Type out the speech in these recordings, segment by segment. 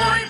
Dating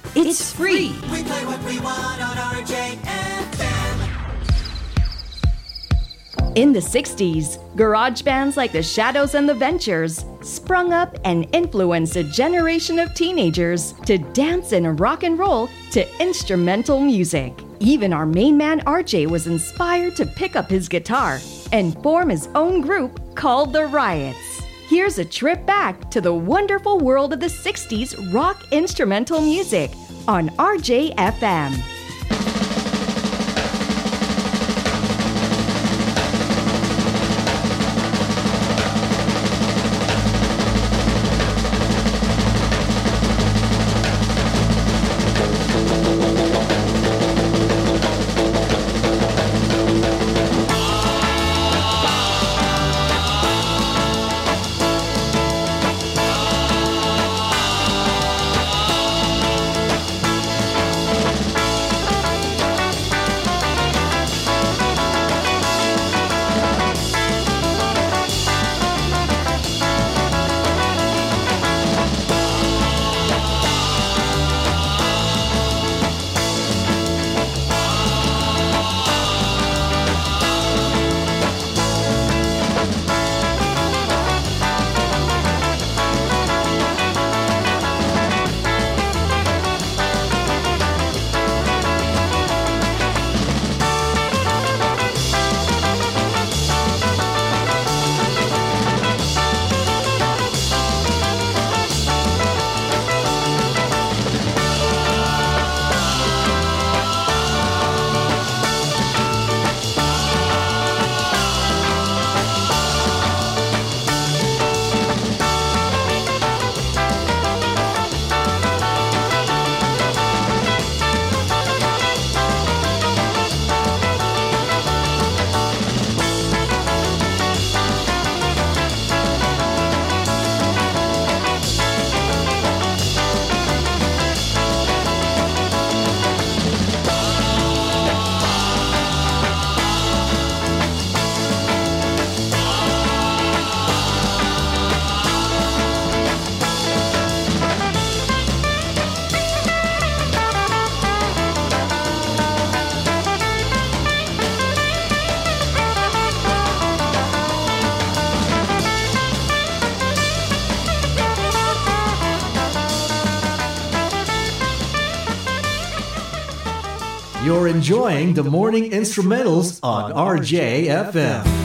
It's free. We play what we want on RJFM. In the 60s, garage bands like the Shadows and the Ventures sprung up and influenced a generation of teenagers to dance and rock and roll to instrumental music. Even our main man RJ was inspired to pick up his guitar and form his own group called the Riots. Here's a trip back to the wonderful world of the 60s rock instrumental music on RJFM. Enjoying the morning instrumentals on RJFM.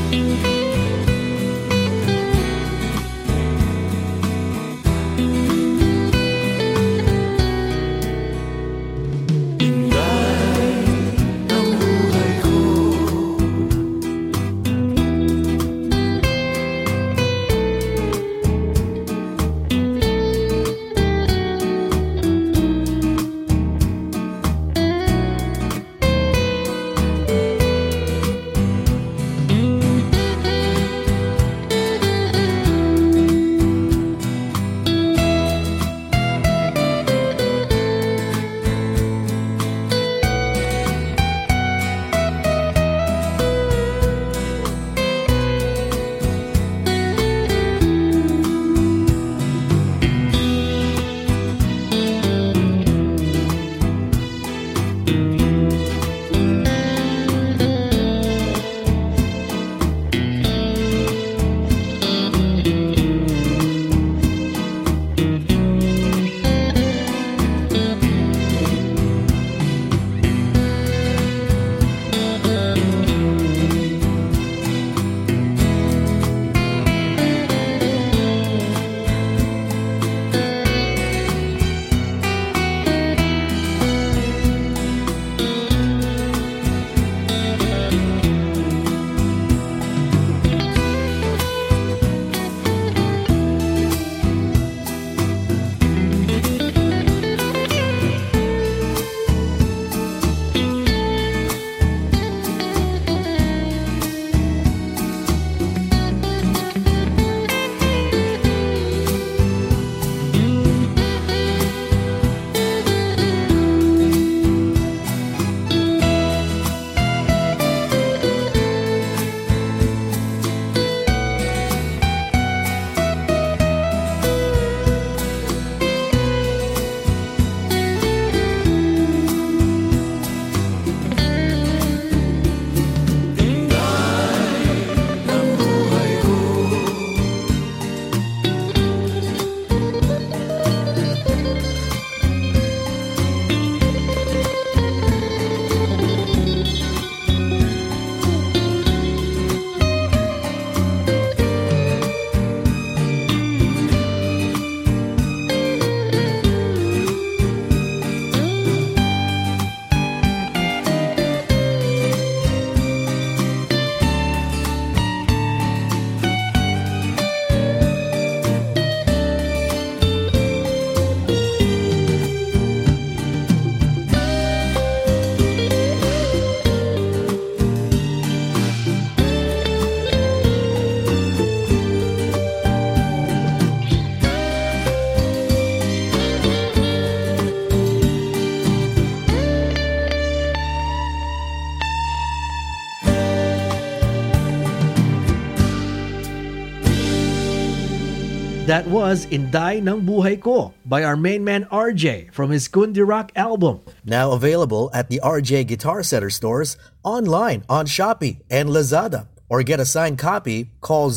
That was Inday ng Buhay Ko by our main man RJ from his Kundi Rock album. Now available at the RJ Guitar Center stores, online on Shopee and Lazada. Or get a signed copy, call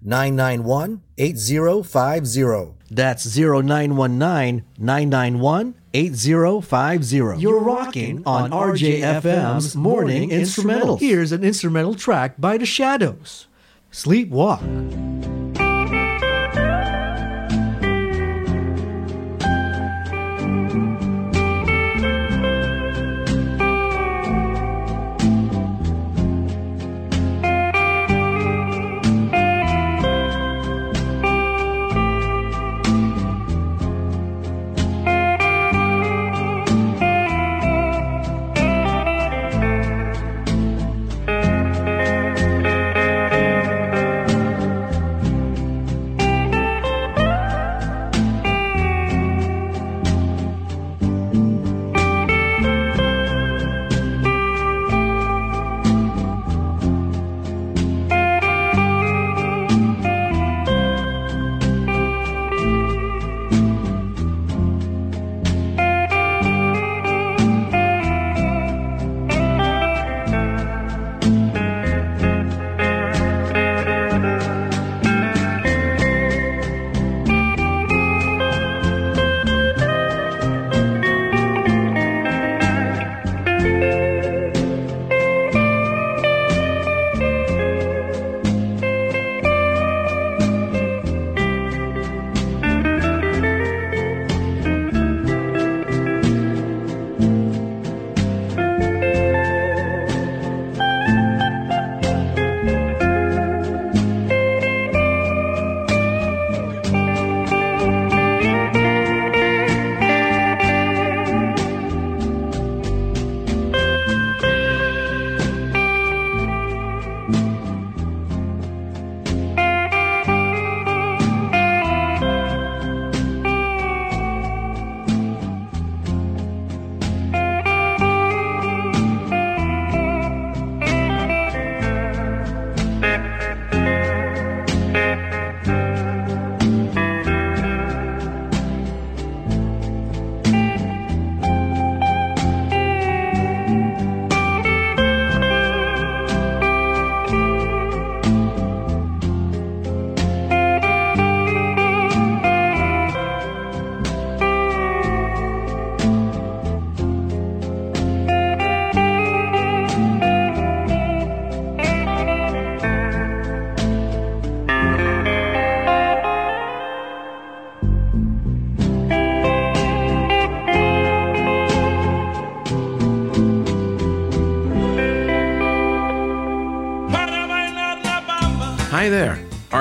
0919-991-8050. That's 0919-991-8050. You're rocking on RJFM's Morning Instrumental. Here's an instrumental track by The Shadows. Sleepwalk.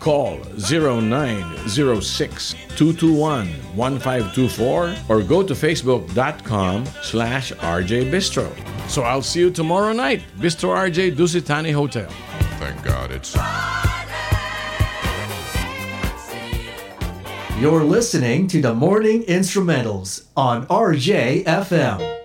Call 0906 221 1524 or go to facebook.com slash RJ Bistro. So I'll see you tomorrow night, Bistro RJ Dusit Thani Hotel. Thank God it's. You're listening to the Morning Instrumentals on RJFM.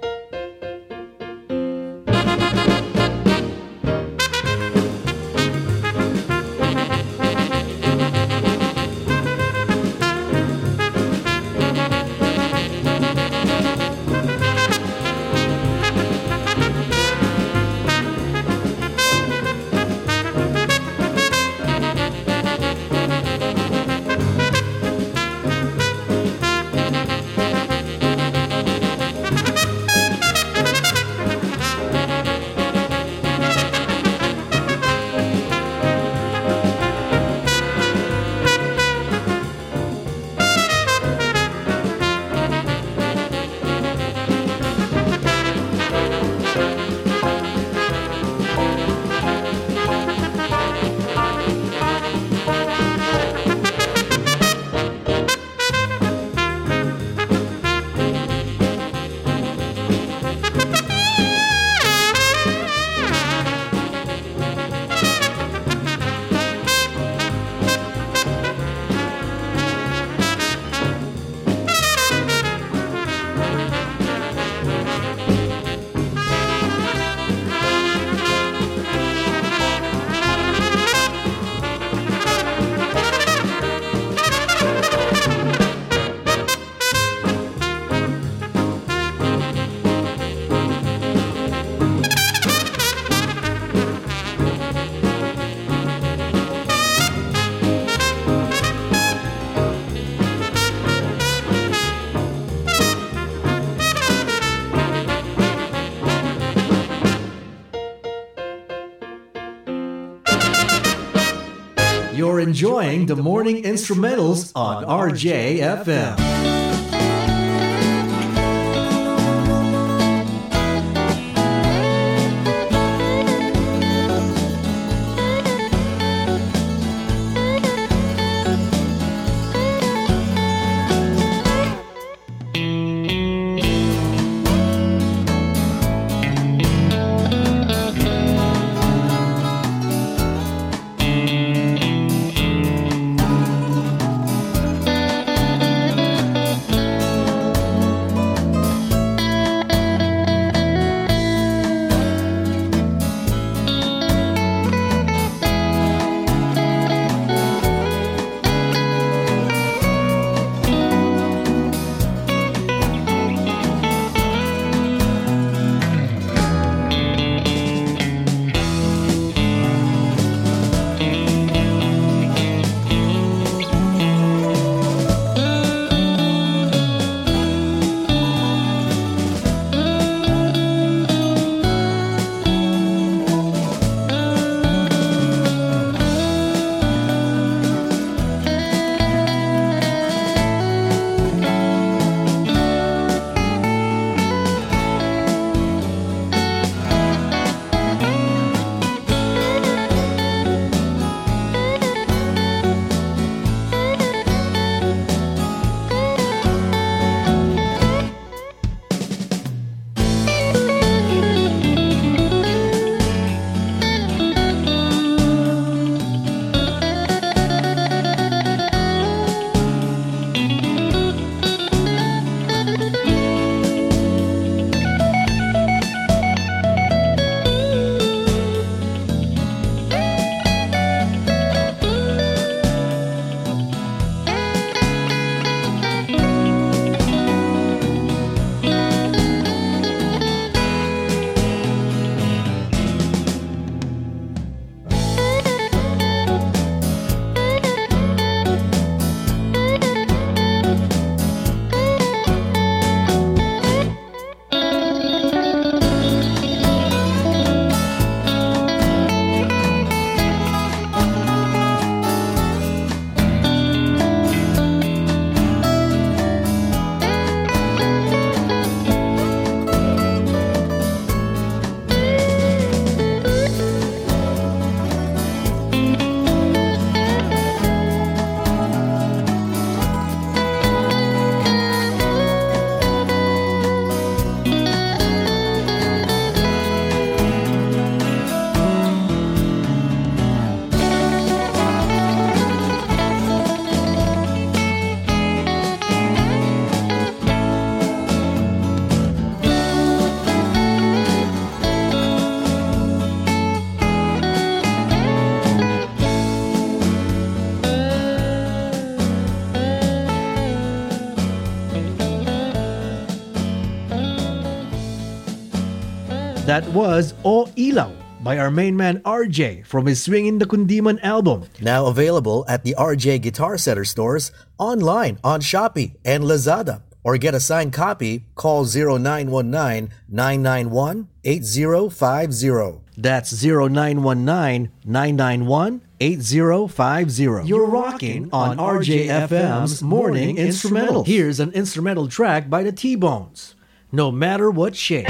Enjoying the morning instrumentals on RJFM. That was O Ilaw by our main man RJ from his Swingin' the Kundiman album. Now available at the RJ Guitar Center stores, online on Shopee and Lazada. Or get a signed copy, call 0919-991-8050. That's 0919-991-8050. You're rocking on RJFM's Morning Instrumental. Here's an instrumental track by the T-Bones. No matter what shape.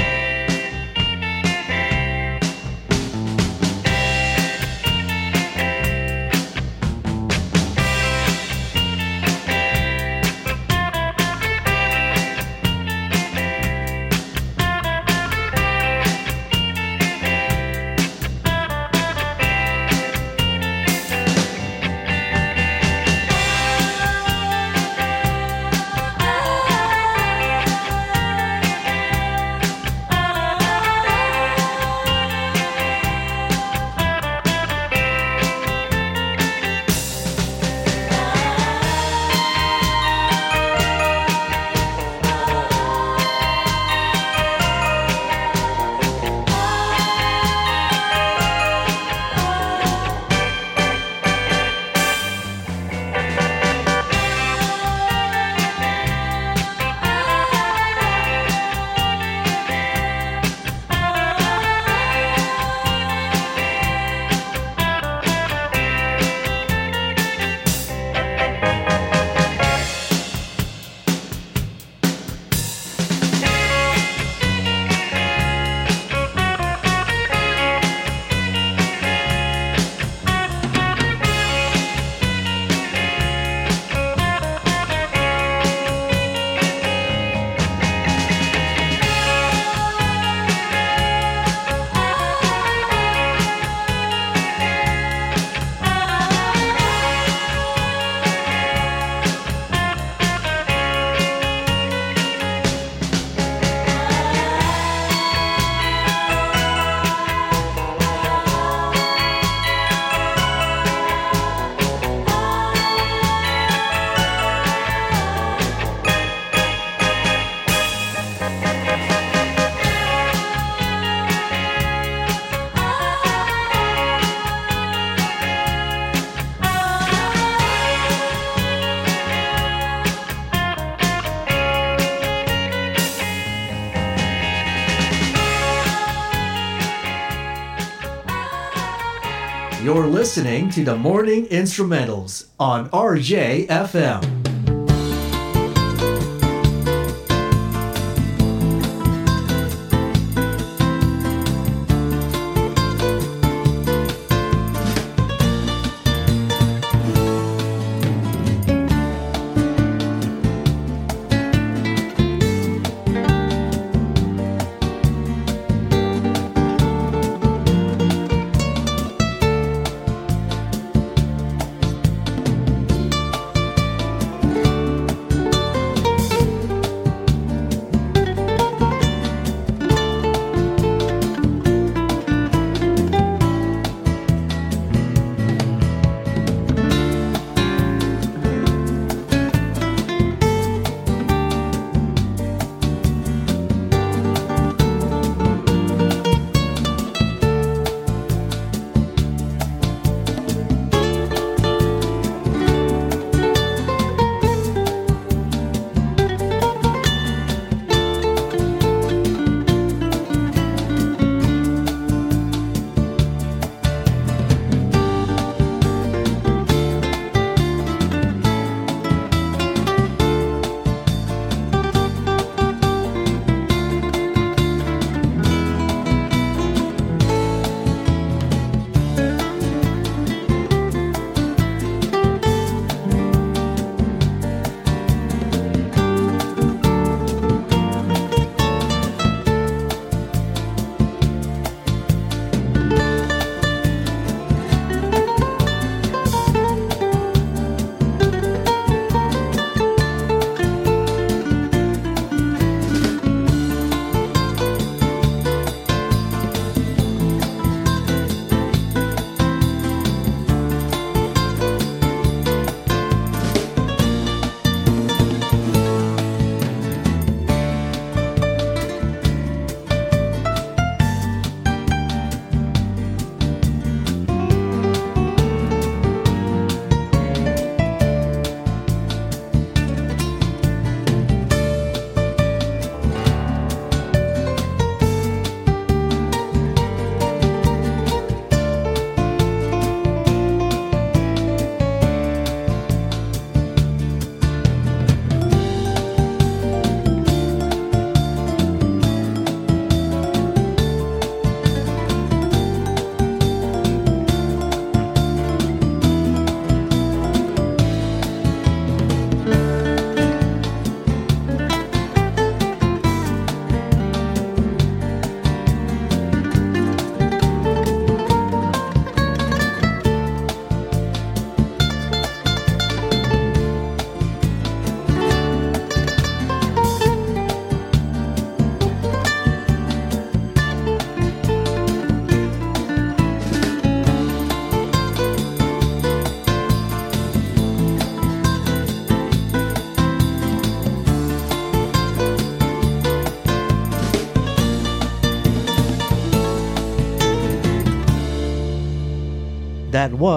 Listening to the Morning Instrumentals on RJFM.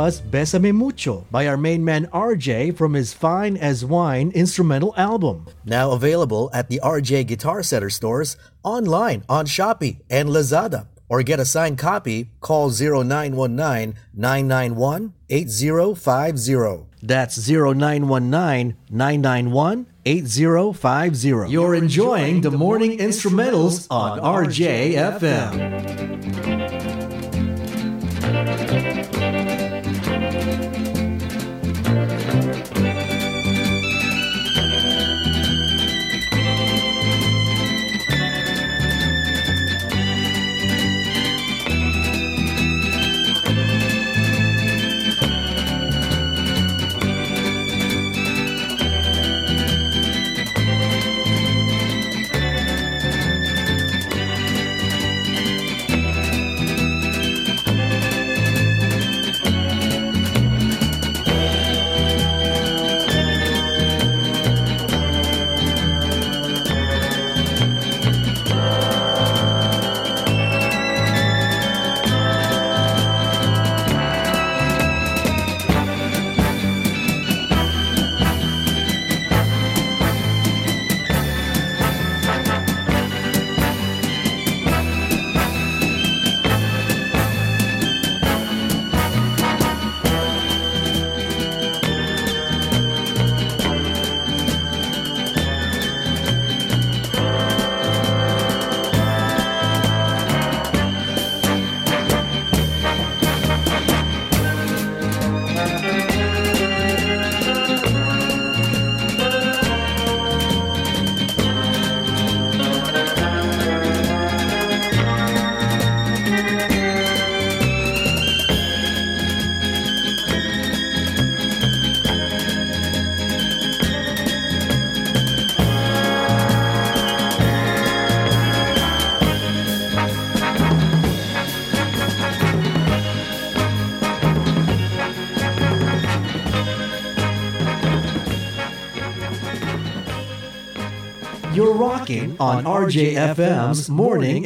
Was Besame Mucho by our main man RJ from his Fine as Wine instrumental album. Now available at the RJ Guitar Center stores, online on Shopee and Lazada. Or get a signed copy, call 0919 991 8050. That's 0919 991 8050. You're enjoying the morning instrumentals on RJFM. On RJFM's Morning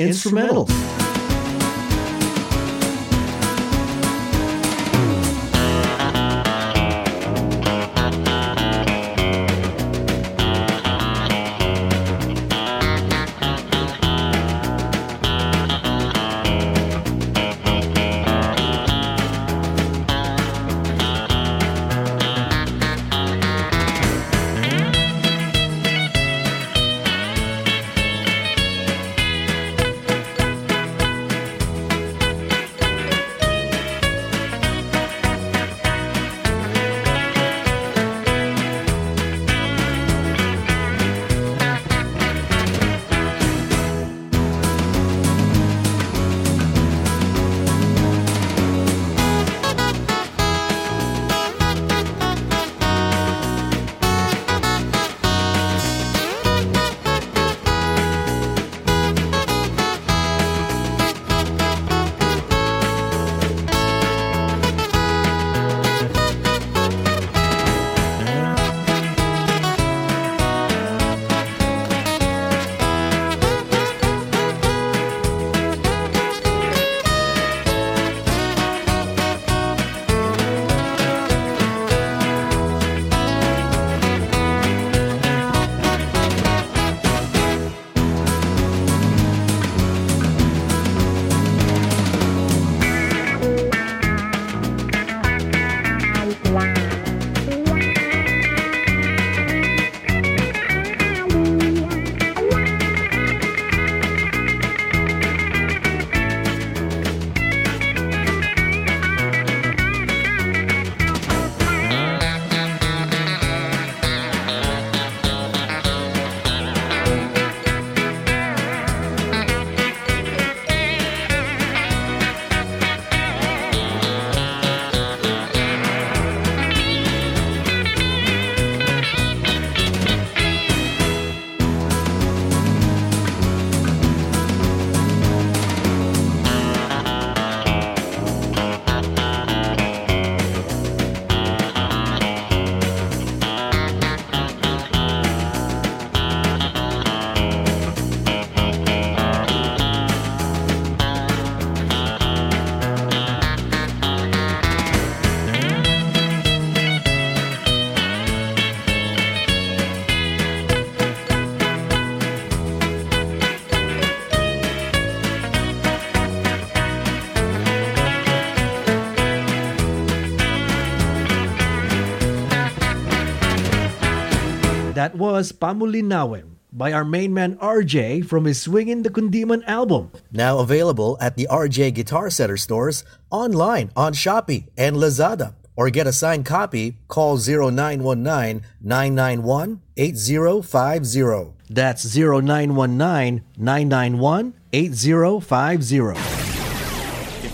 that was Pamulinawen by our main man RJ from his Swingin' the Kundiman album. Now available at the RJ Guitar Center stores, online, on Shopee, and Lazada. Or get a signed copy, call 0919-991-8050. That's 0919-991-8050.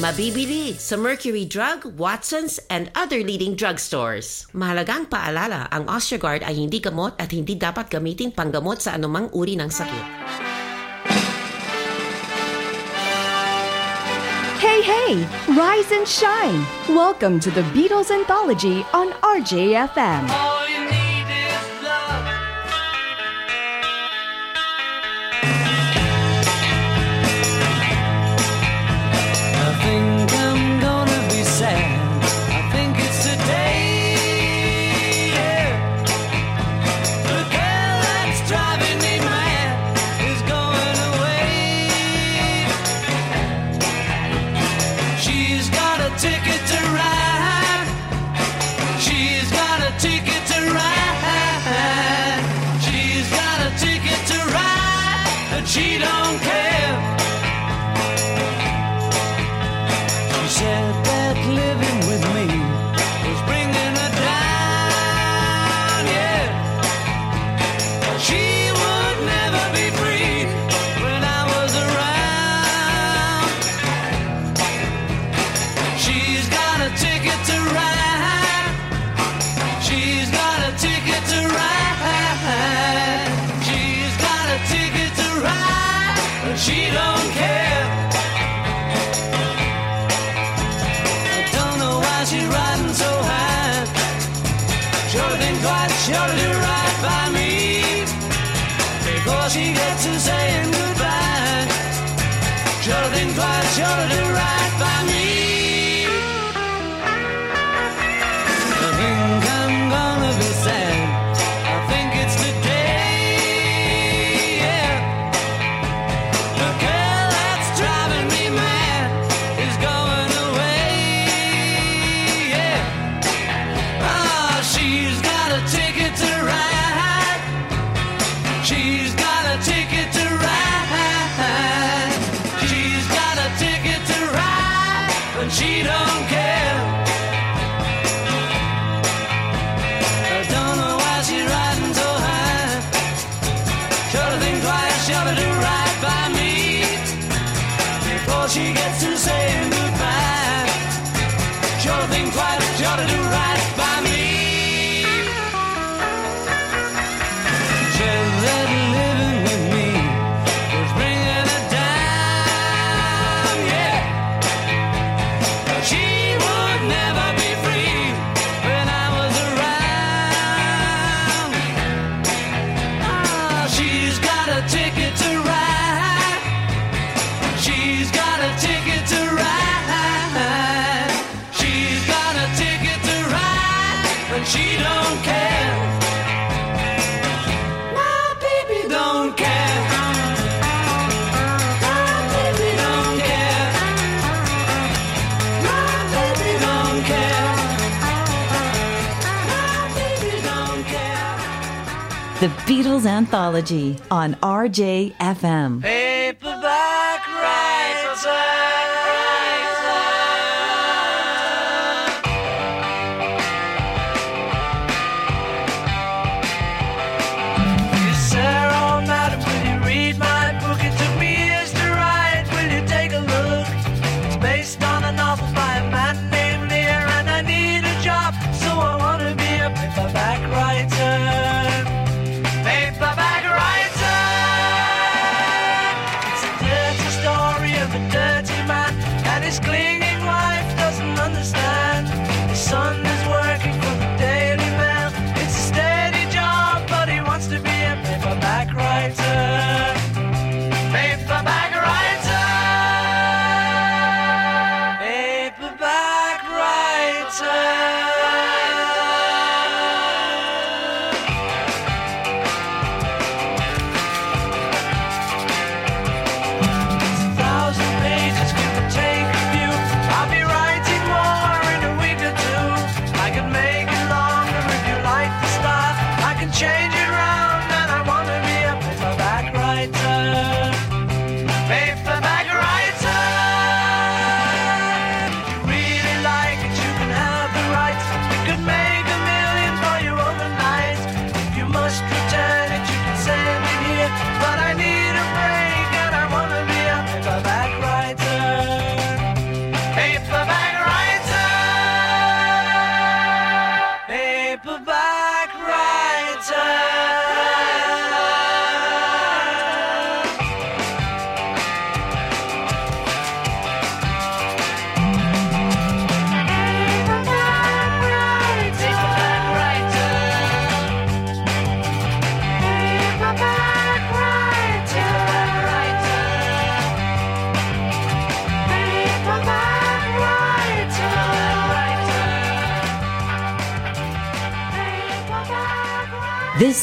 Mabibili sa Mercury Drug, Watson's, and other leading drugstores. Mahalagang paalala, ang Osteogard ay hindi gamot at hindi dapat gamitin panggamot sa anumang uri ng sakit. Hey, hey! Rise and shine! Welcome to the Beatles Anthology on RJFM. All you need The Beatles Anthology on RJFM. Hey.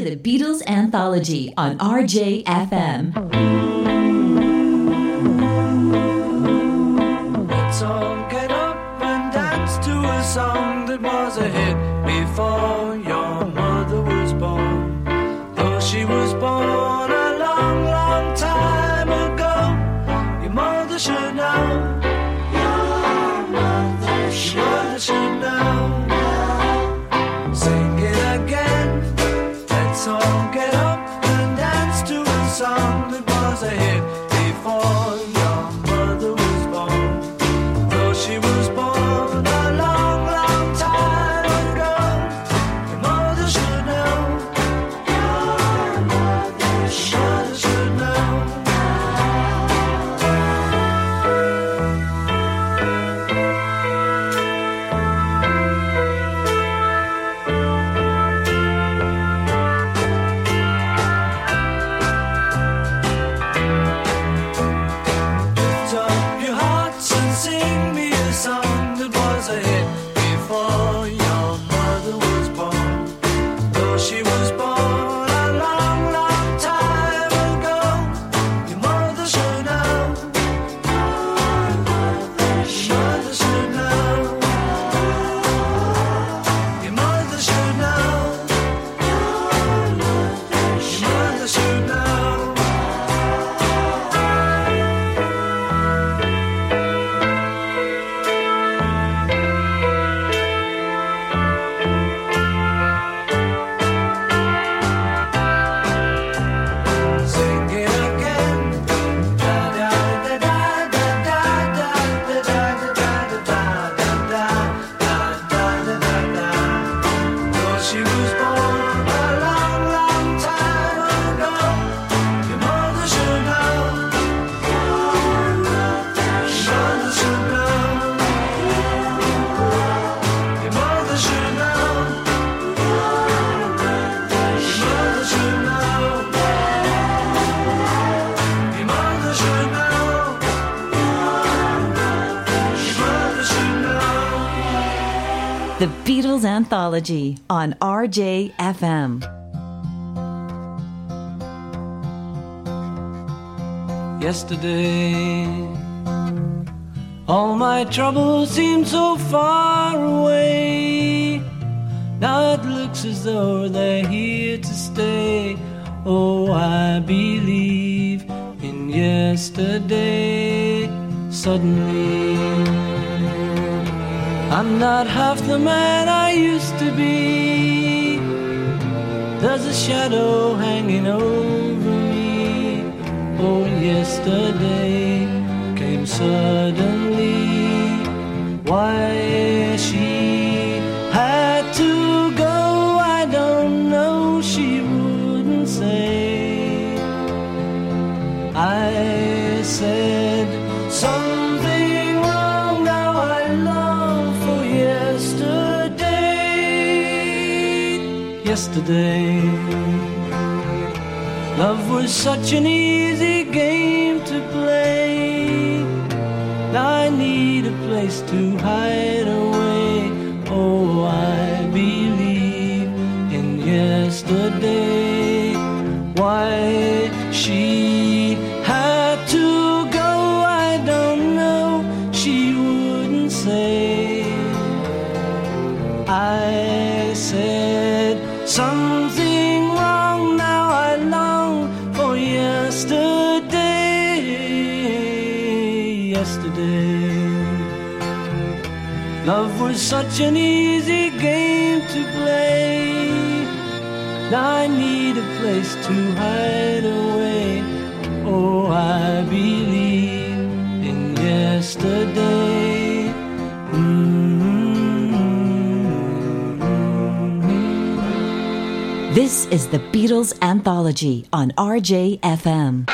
to the Beatles Anthology on RJFM. Anthology on RJFM. Yesterday, all my troubles Anthology on RJFM.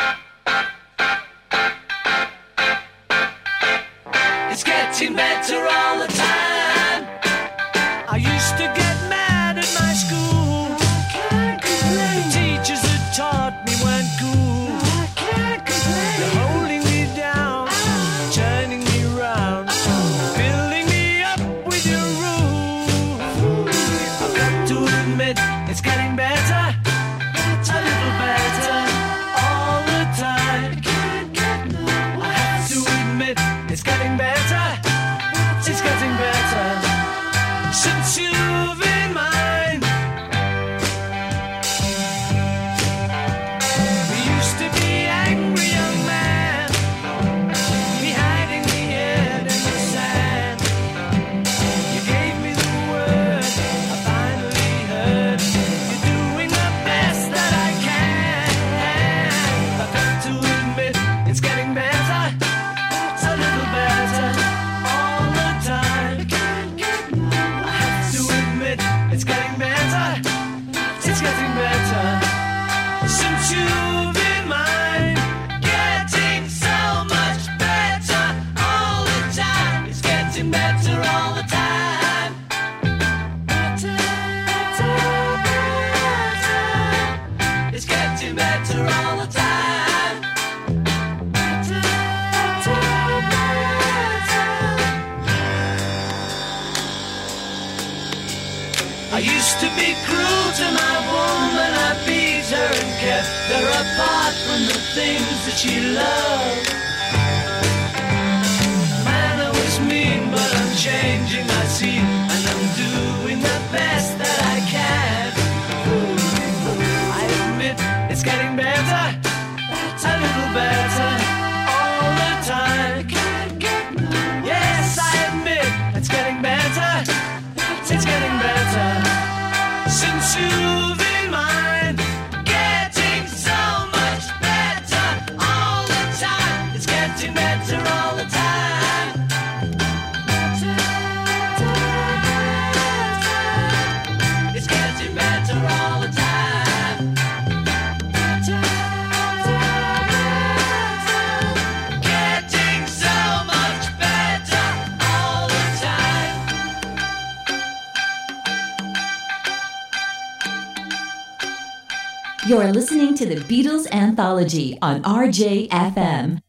the Beatles Anthology on RJFM.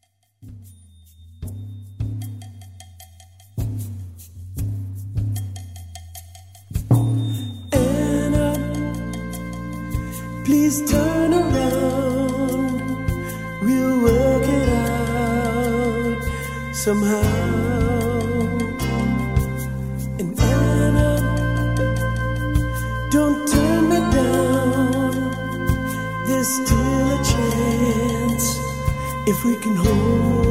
Anna, please turn around. We'll work it out somehow. If we can hold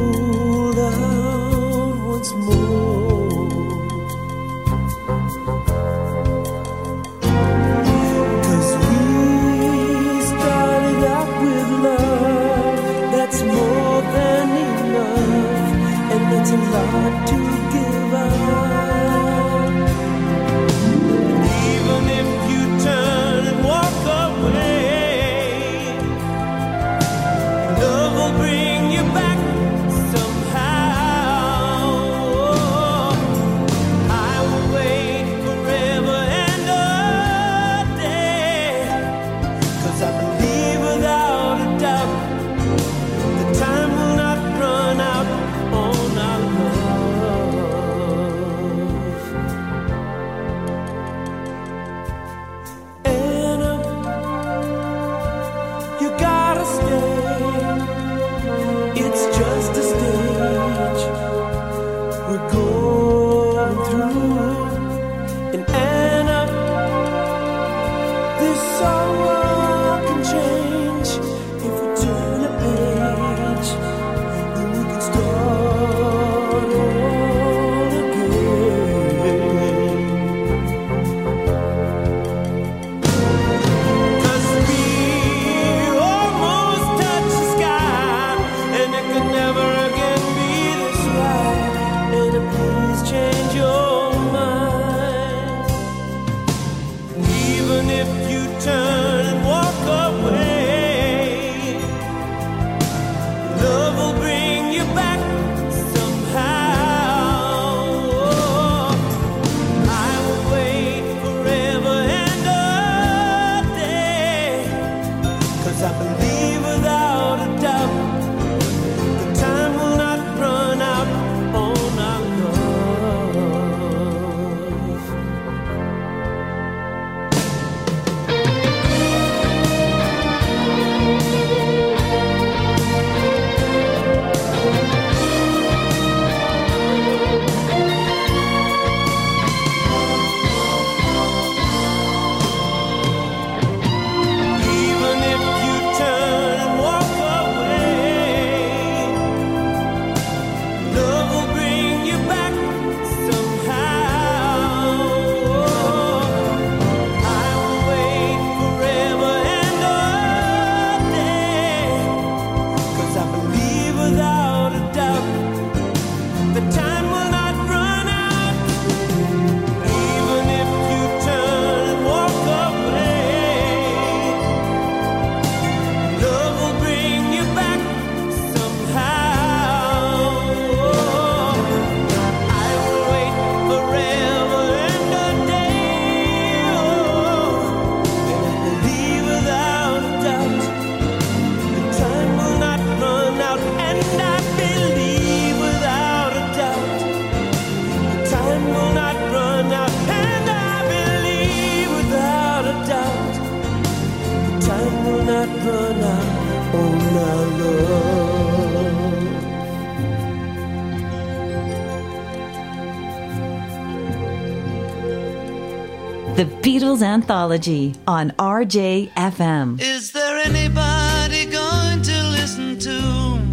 Tales Anthology on RJFM. Is there anybody going to listen to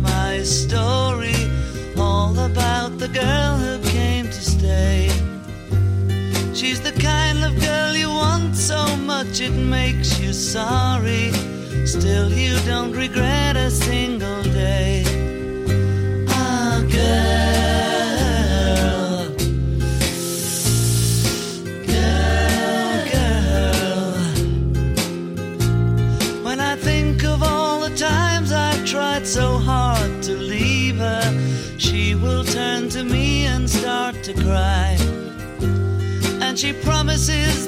my story? All about the girl who came to stay. She's the kind of girl you want so much it makes you sorry. Still, you don't regret us she promises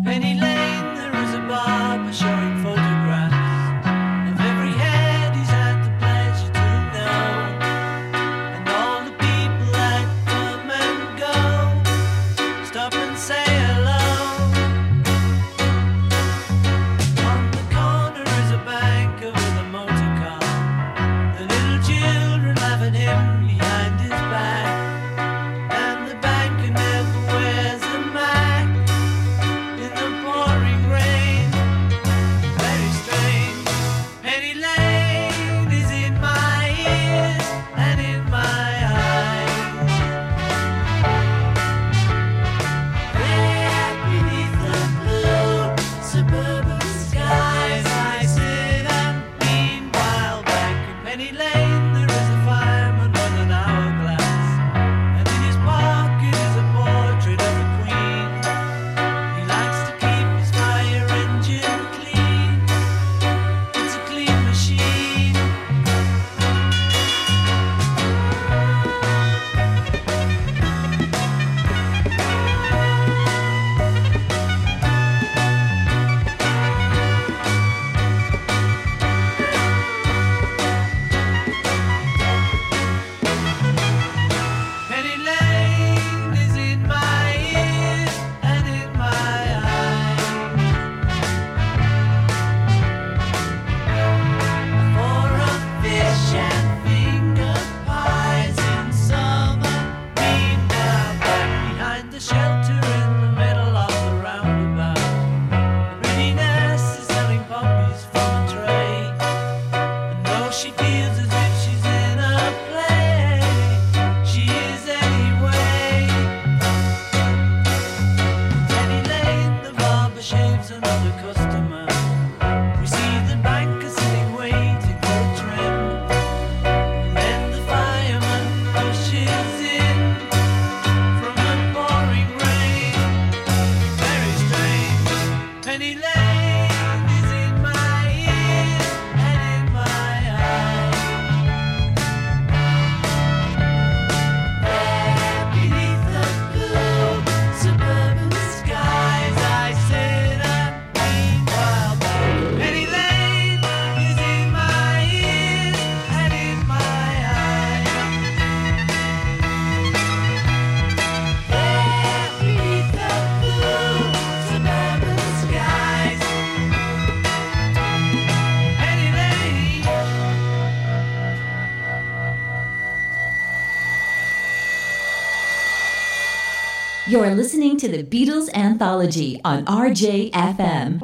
You're listening to the Beatles Anthology on RJFM.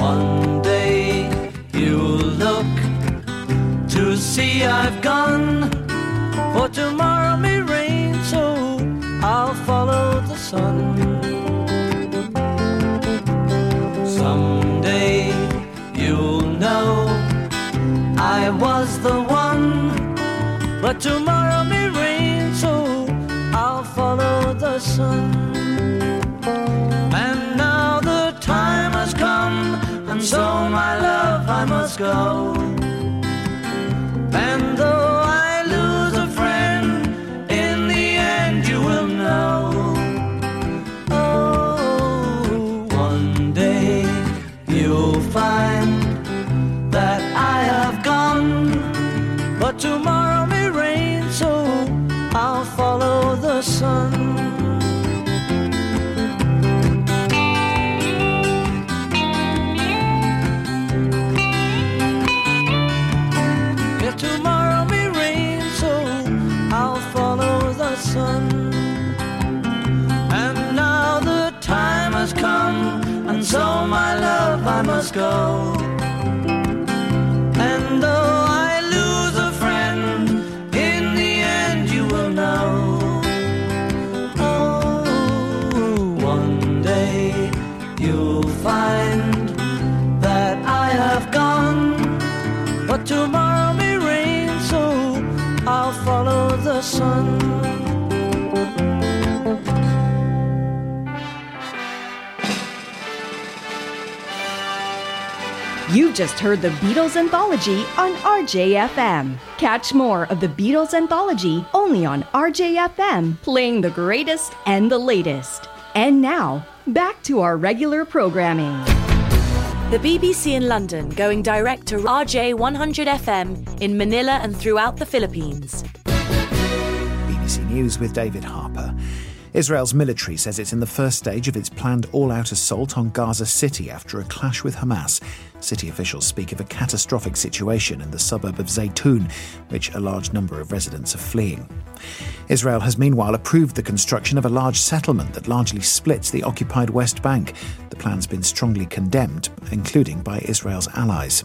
One day you'll look to see I've gone, for tomorrow may rain, so I'll follow the sun. Someday you'll know I was the one, but tomorrow. must go. Just heard the Beatles Anthology on RJFM. Catch more of the Beatles Anthology only on RJFM, playing the greatest and the latest. And now, back to our regular programming. The BBC in London going direct to RJ 100 FM in Manila and throughout the Philippines. BBC News with David Harper. Israel's military says it's in the first stage of its planned all out assault on Gaza City after a clash with Hamas. City officials speak of a catastrophic situation in the suburb of Zaytun, which a large number of residents are fleeing. Israel has meanwhile approved the construction of a large settlement that largely splits the occupied West Bank. The plan's been strongly condemned, including by Israel's allies.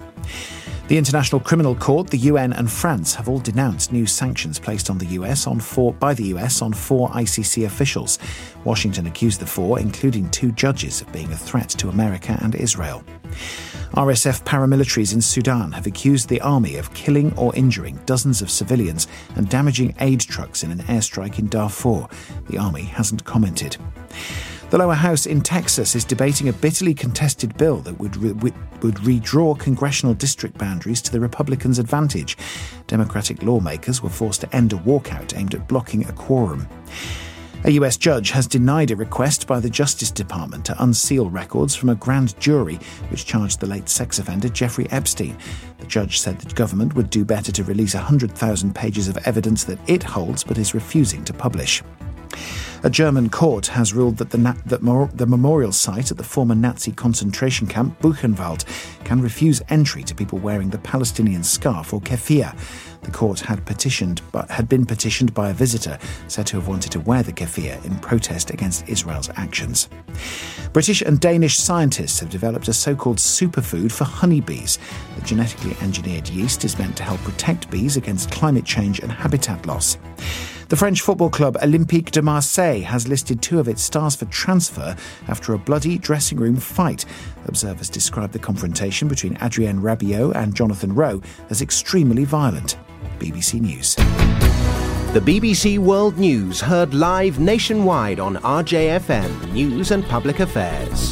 The International Criminal Court, the UN, and France have all denounced new sanctions placed on the US on four, by the US on four ICC officials. Washington accused the four, including two judges, of being a threat to America and Israel. RSF paramilitaries in Sudan have accused the army of killing or injuring dozens of civilians and damaging aid trucks in an airstrike in Darfur. The army hasn't commented. The lower house in Texas is debating a bitterly contested bill that would, re- would redraw congressional district boundaries to the Republicans' advantage. Democratic lawmakers were forced to end a walkout aimed at blocking a quorum. A US judge has denied a request by the Justice Department to unseal records from a grand jury which charged the late sex offender Jeffrey Epstein. The judge said the government would do better to release 100,000 pages of evidence that it holds but is refusing to publish. A German court has ruled that the, na- that mor- the memorial site at the former Nazi concentration camp Buchenwald can refuse entry to people wearing the Palestinian scarf or keffiyeh. The court had petitioned, but had been petitioned by a visitor said to have wanted to wear the keffiyeh in protest against Israel's actions. British and Danish scientists have developed a so-called superfood for honeybees. The genetically engineered yeast is meant to help protect bees against climate change and habitat loss. The French football club Olympique de Marseille has listed two of its stars for transfer after a bloody dressing room fight. Observers describe the confrontation between Adrien Rabiot and Jonathan Rowe as extremely violent. BBC News. The BBC World News heard live nationwide on RJFM News and Public Affairs.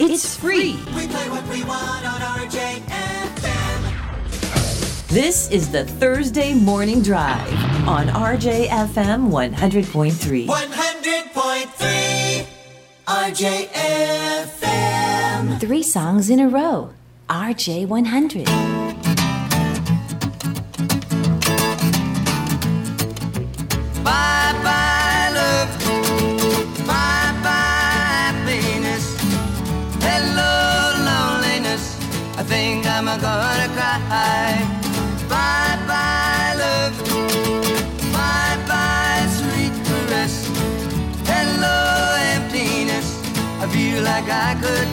It's free. We play what we want on RJFM. This is the Thursday Morning Drive on RJFM 100.3. 100.3 RJFM. Three songs in a row. RJ 100.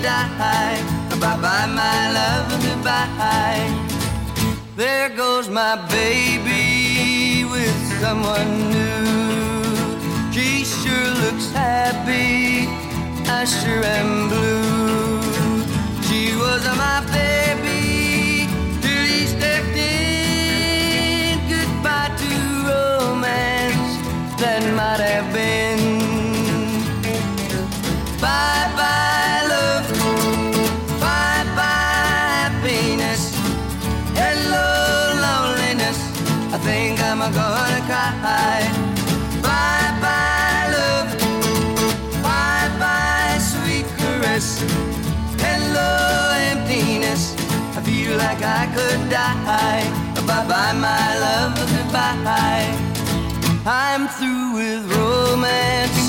die. Bye bye, my love, goodbye. There goes my baby with someone new. She sure looks happy, I sure am blue. She was my baby till he stepped in. Goodbye to romance that might have been. I could die. Bye bye, my love, goodbye. I'm through with romance.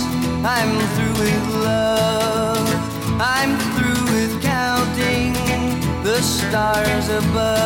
I'm through with love. I'm through with counting the stars above.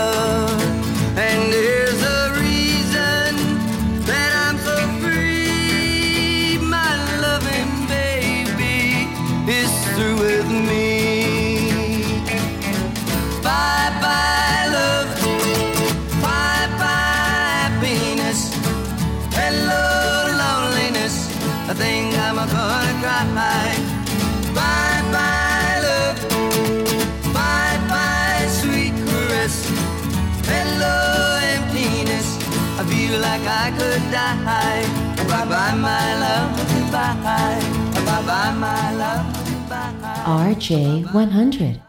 RJ100.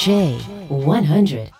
J100.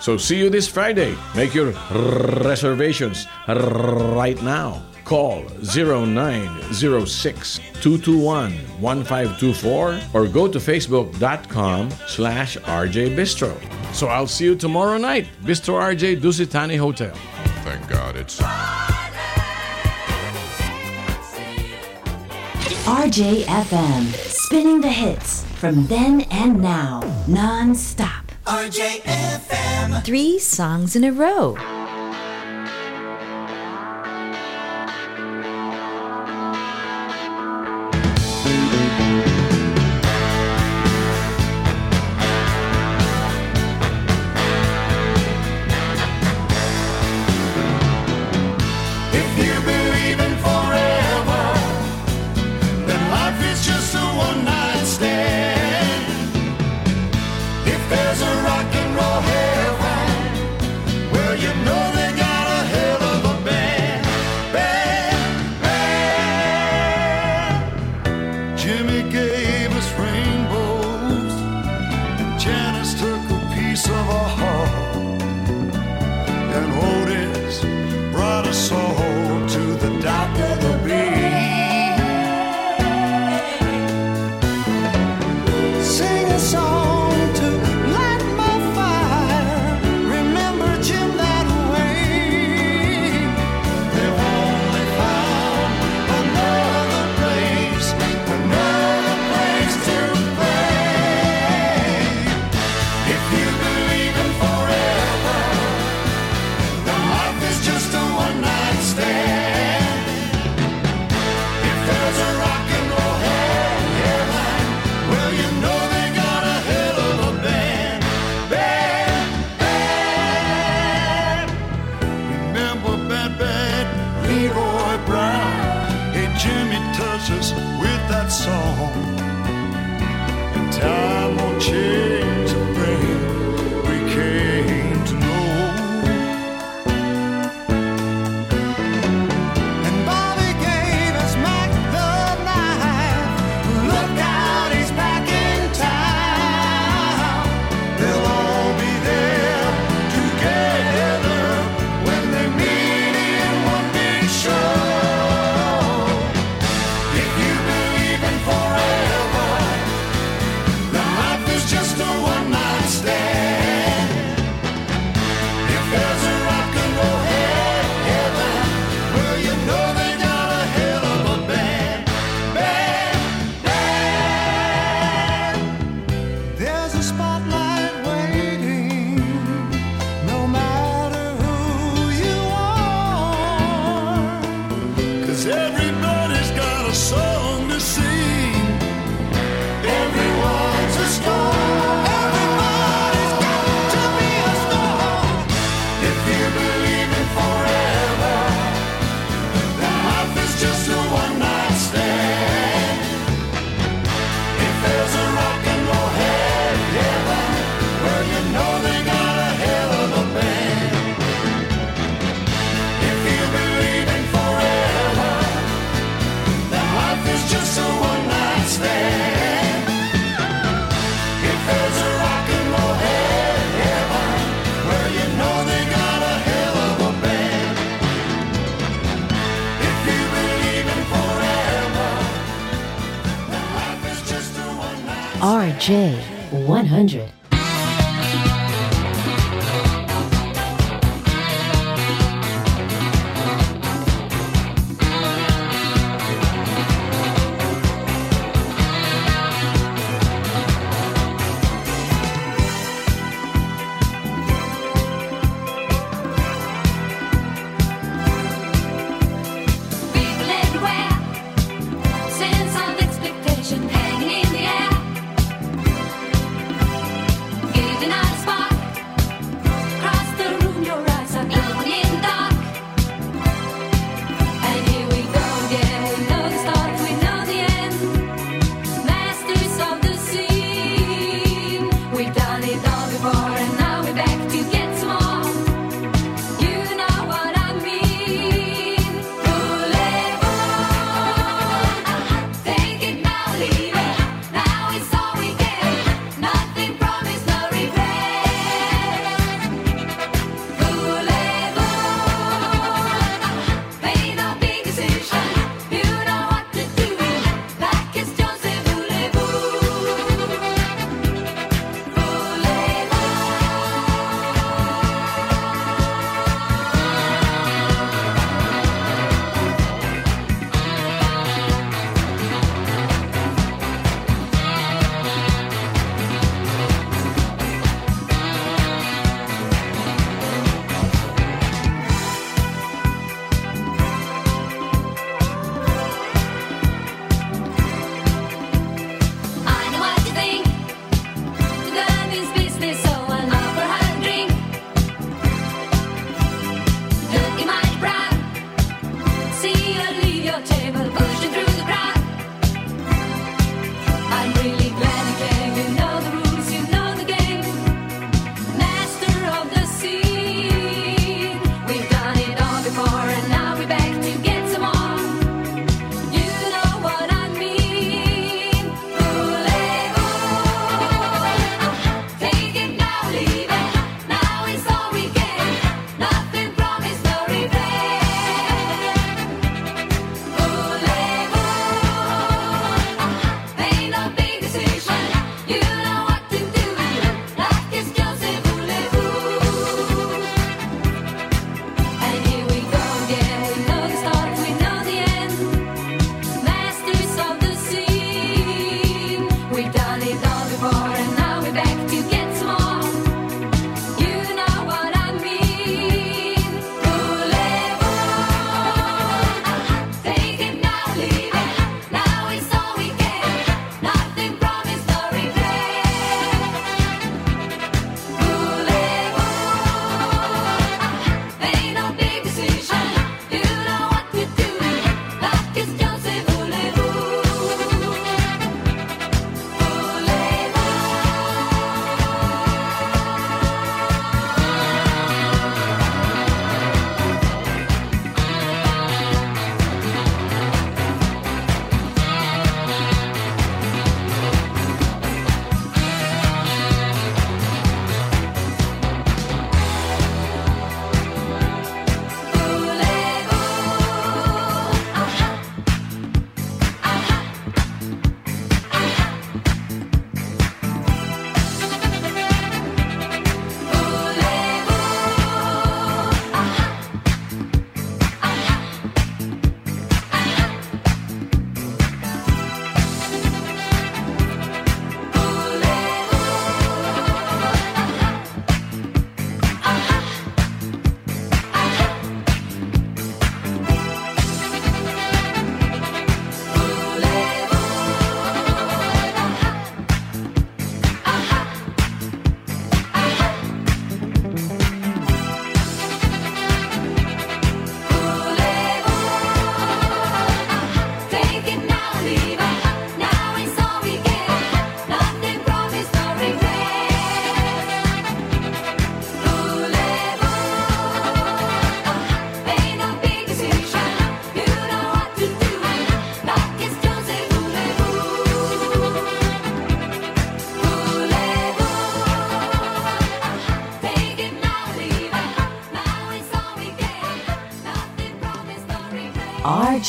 So see you this Friday. Make your reservations right now. Call 906 or go to facebook.com slash RJ Bistro. So I'll see you tomorrow night, Bistro RJ Dusit Thani Hotel. Thank God it's... RJFM, spinning the hits from then and now, non-stop. RJFM. Three songs in a row.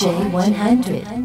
J100.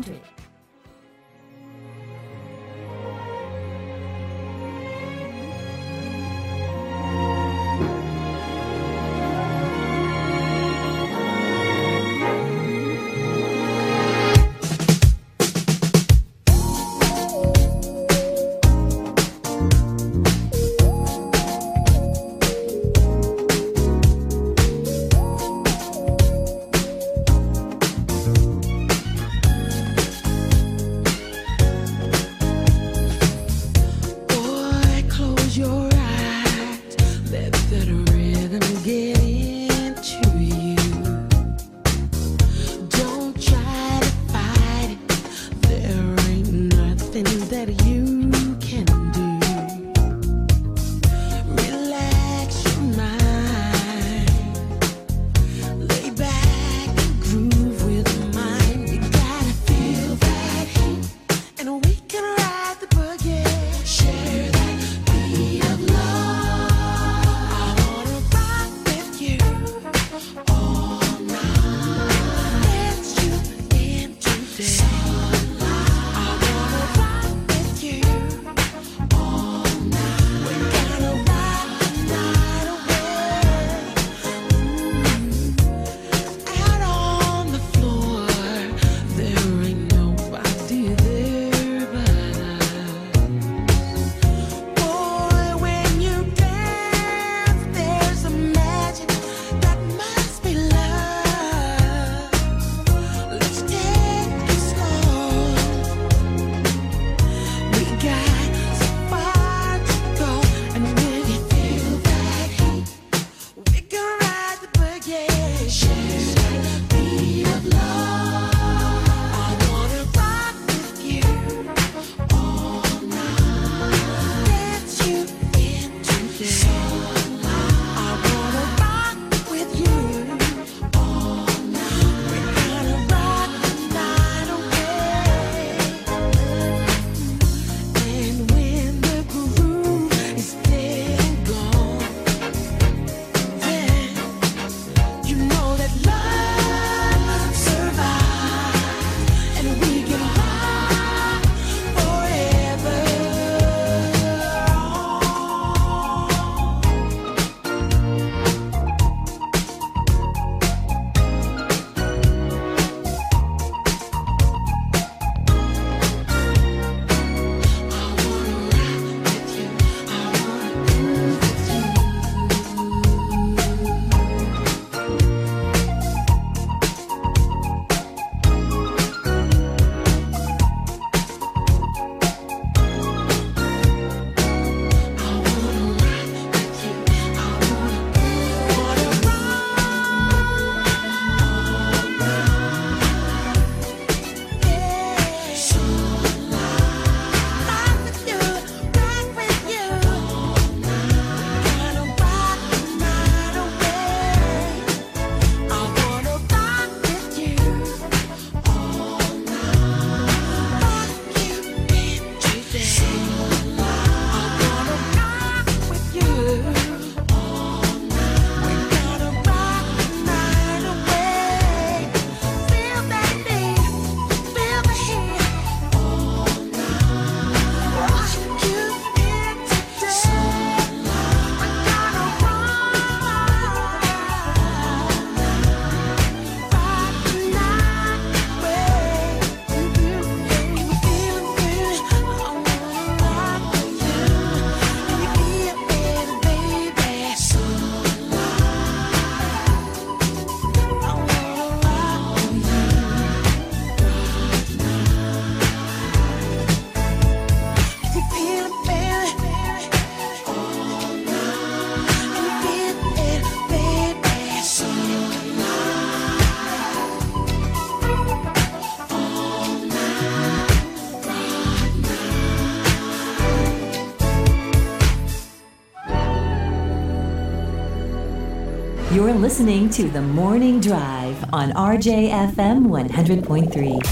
listening to The Morning Drive on RJFM 100.3.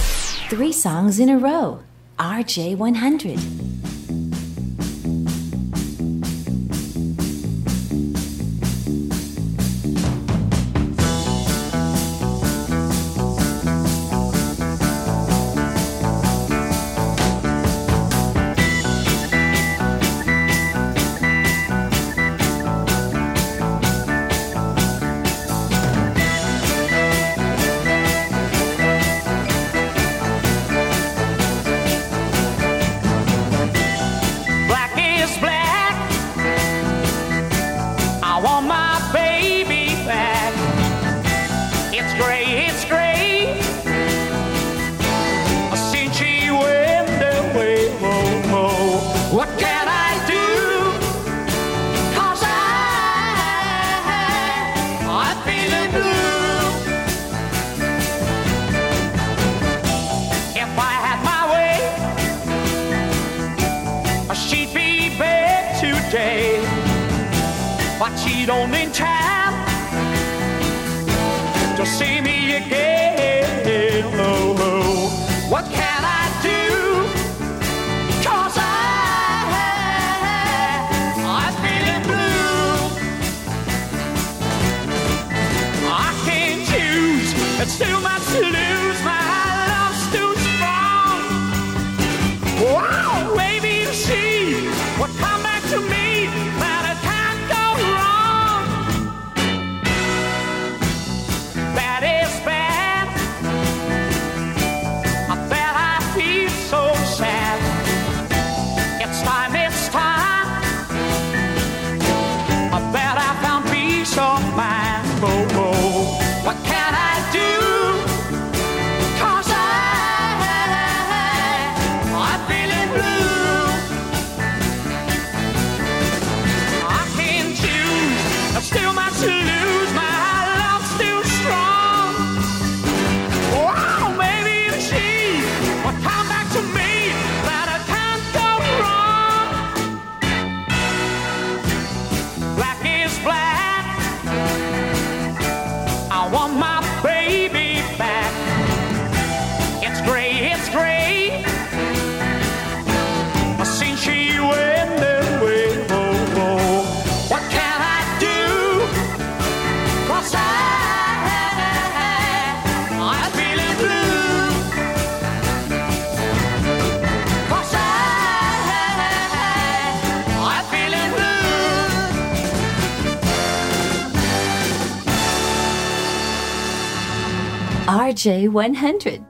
Three songs in a row, RJ100. J100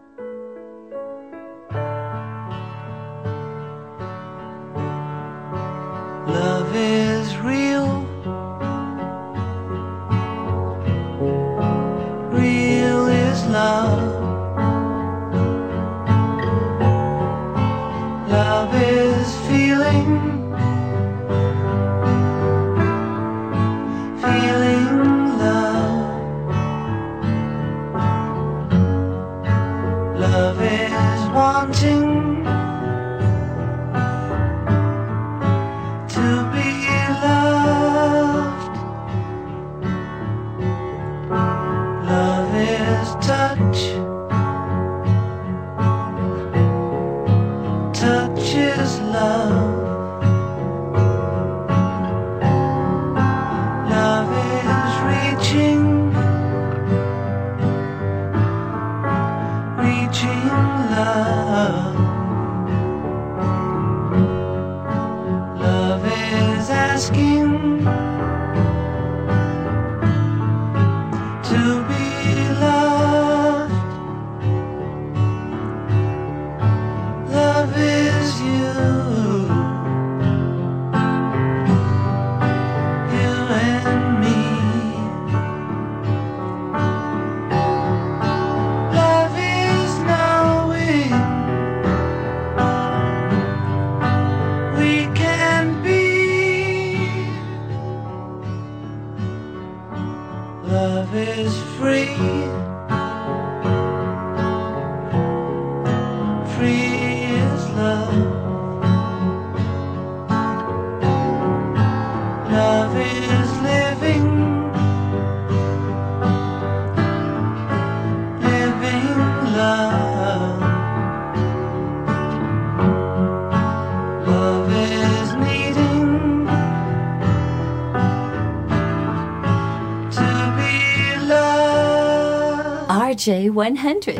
RJ100.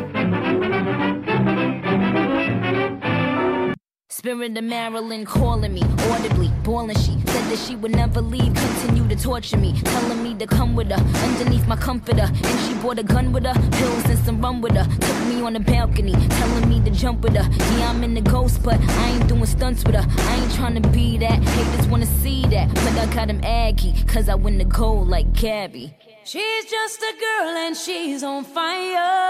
Spirit of Marilyn calling me audibly, boiling she said that she would never leave, continue to torture me, telling me to come with her underneath my comforter. And she brought a gun with her, pills and some rum with her. Took me on the balcony, telling me to jump with her. Yeah, I'm in the ghost, but I ain't doing stunts with her. I ain't trying to be that. Haters wanna see that, but I got him aggy, cause I win the gold like Gabby. She's just a girl and she's on fire.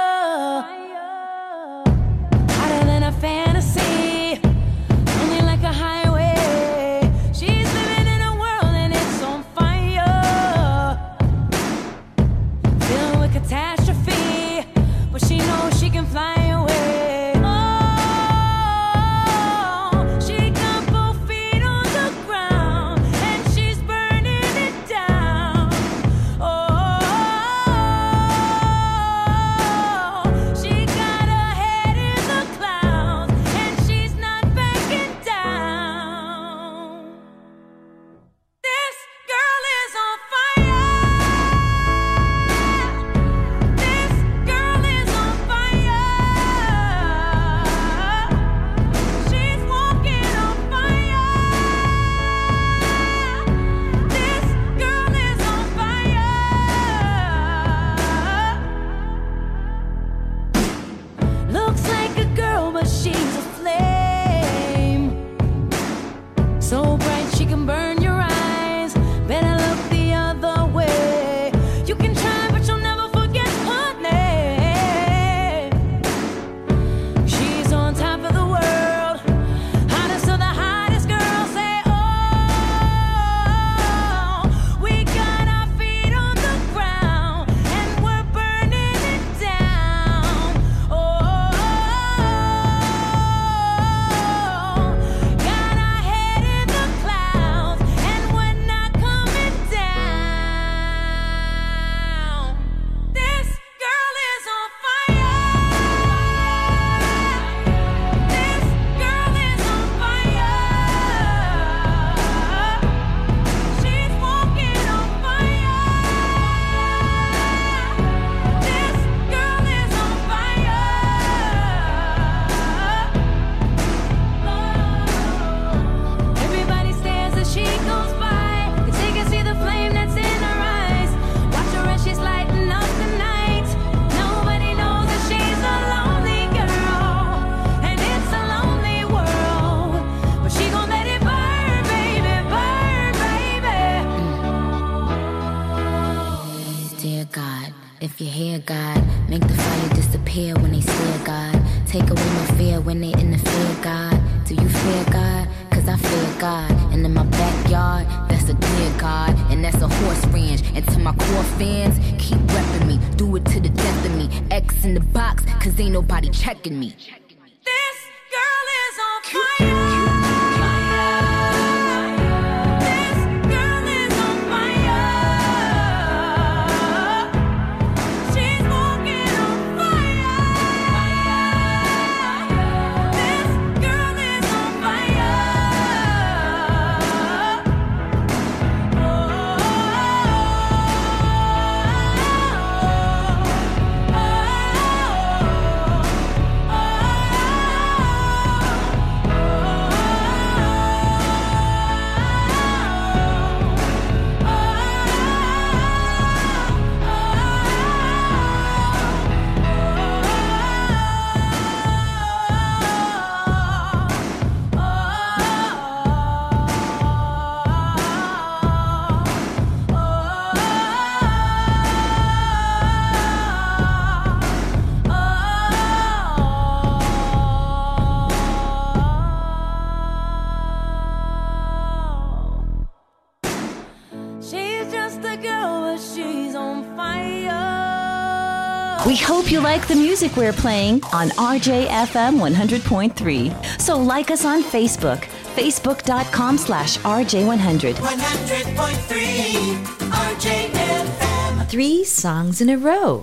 music we're playing on RJFM 100.3. So like us on Facebook, facebook.com slash RJ100. 100.3 RJFM. Three songs in a row.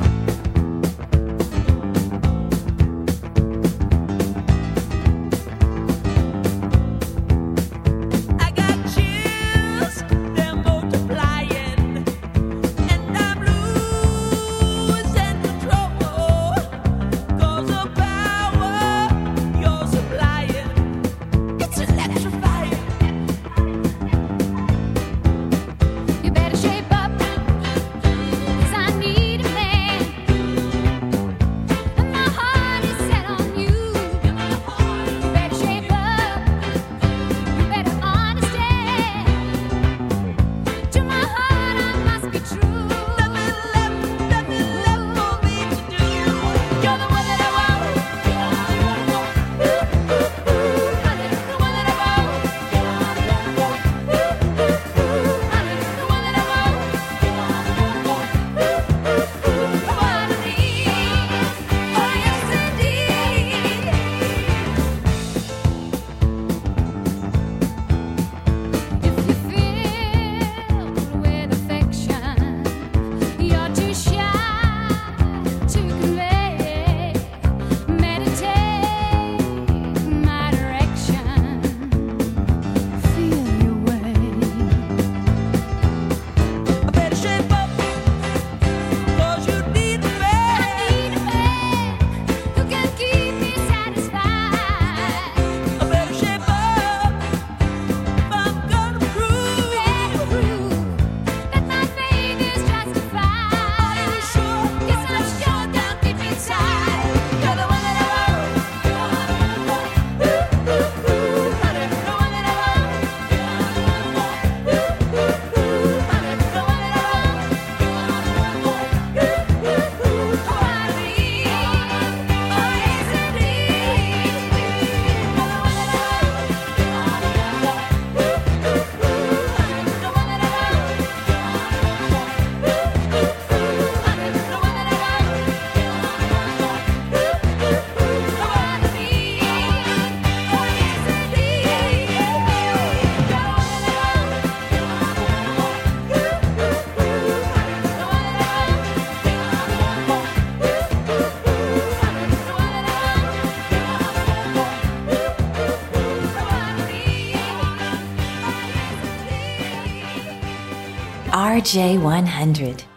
J100.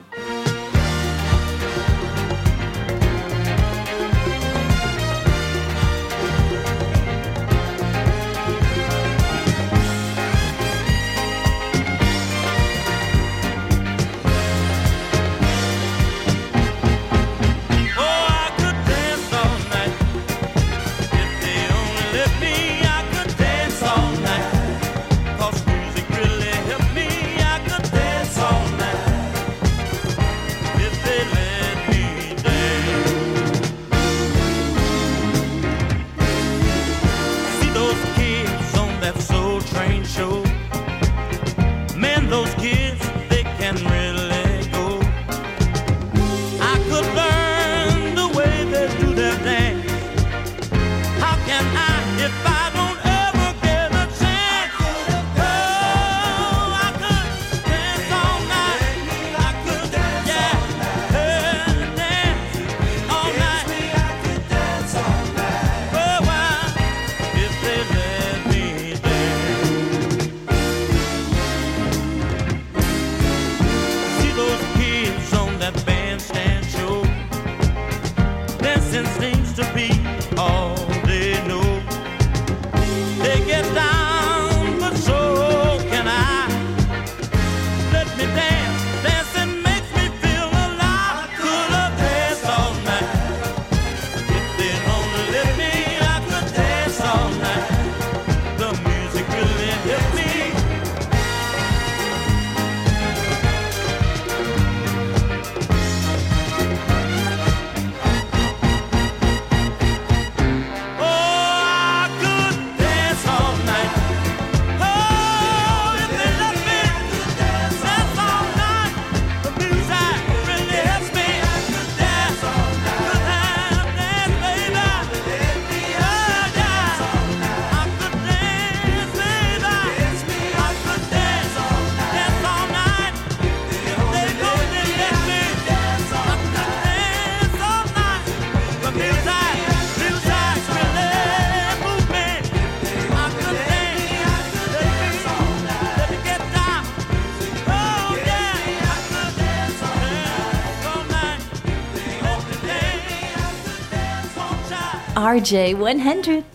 RJ100.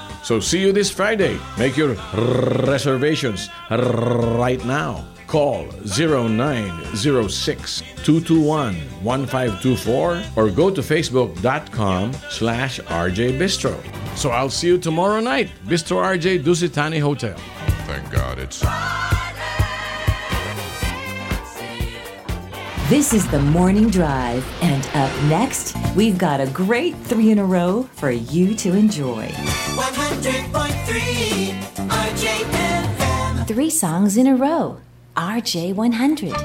So see you this Friday. Make your reservations right now. Call 906 or go to facebook.com slash RJ Bistro. So I'll see you tomorrow night, Bistro RJ Dusit Thani Hotel. Thank God it's... This is the morning drive, and up next, we've got a great three in a row for you to enjoy. 100.3 RJFM. Three songs in a row. RJ 100.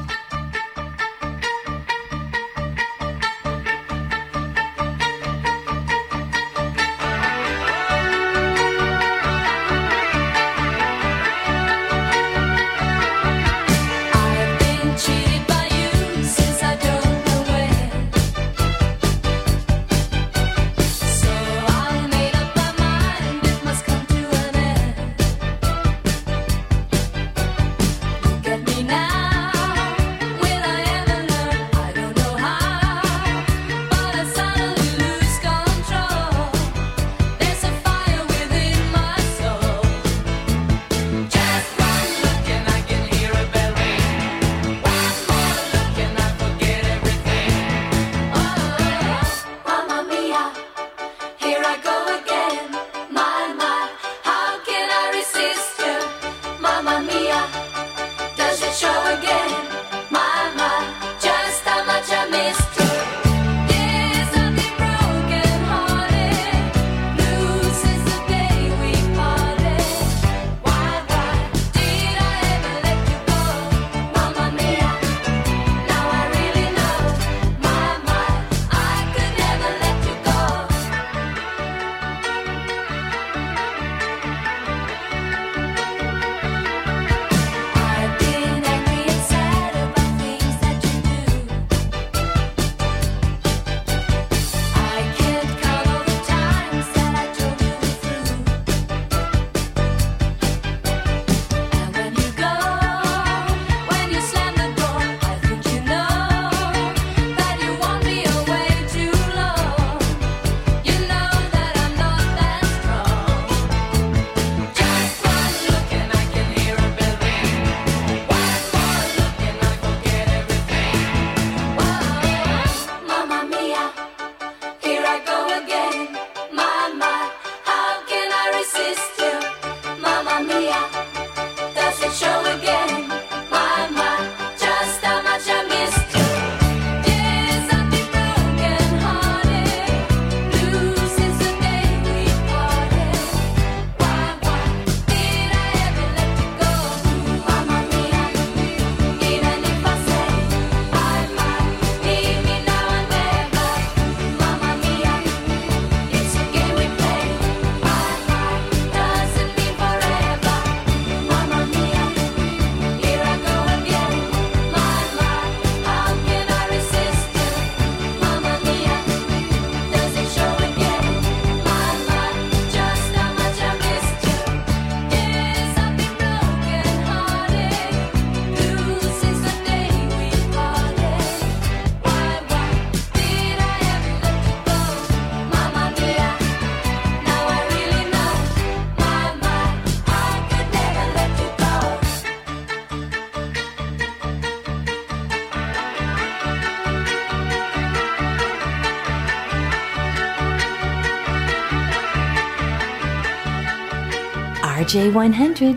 RJ100.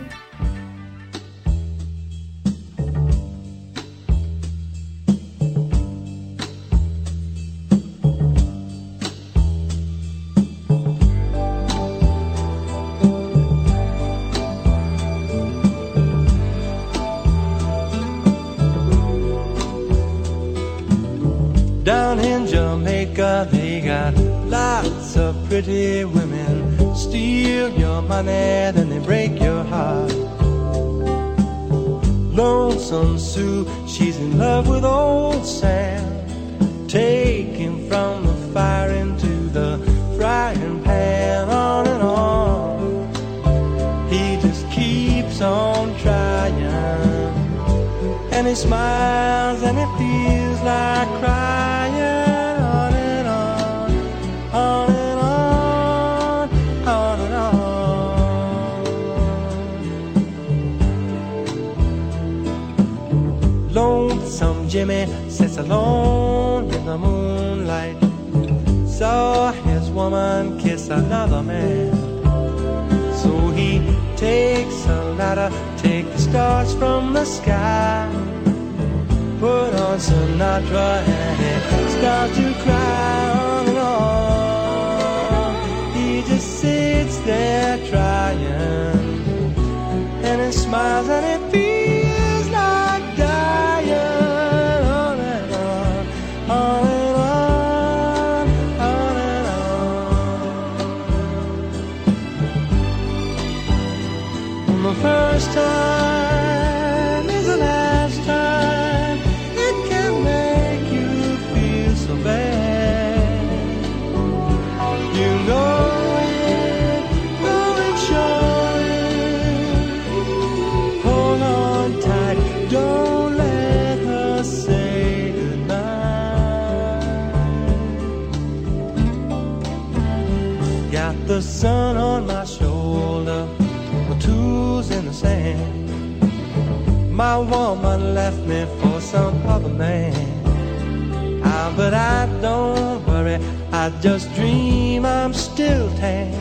Down in Jamaica, they got lots of pretty women. Steal your money, then they break your heart. Lonesome Sue, she's in love with old Sam. Take him from the fire into the frying pan, on and on. He just keeps on trying. And he smiles alone in the moonlight. Saw his woman kiss another man. So he takes a ladder, take the stars from the sky. Put on Sinatra and it starts to cry on. He just sits there trying, and he smiles and he feels woman left me for some other man. Ah, but I don't worry, I just dream I'm still tan.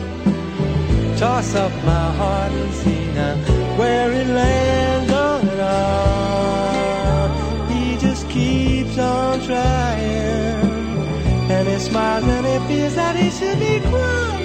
Toss up my heart and see now where it lands on on. He just keeps on trying, and he smiles and he feels that he should be crying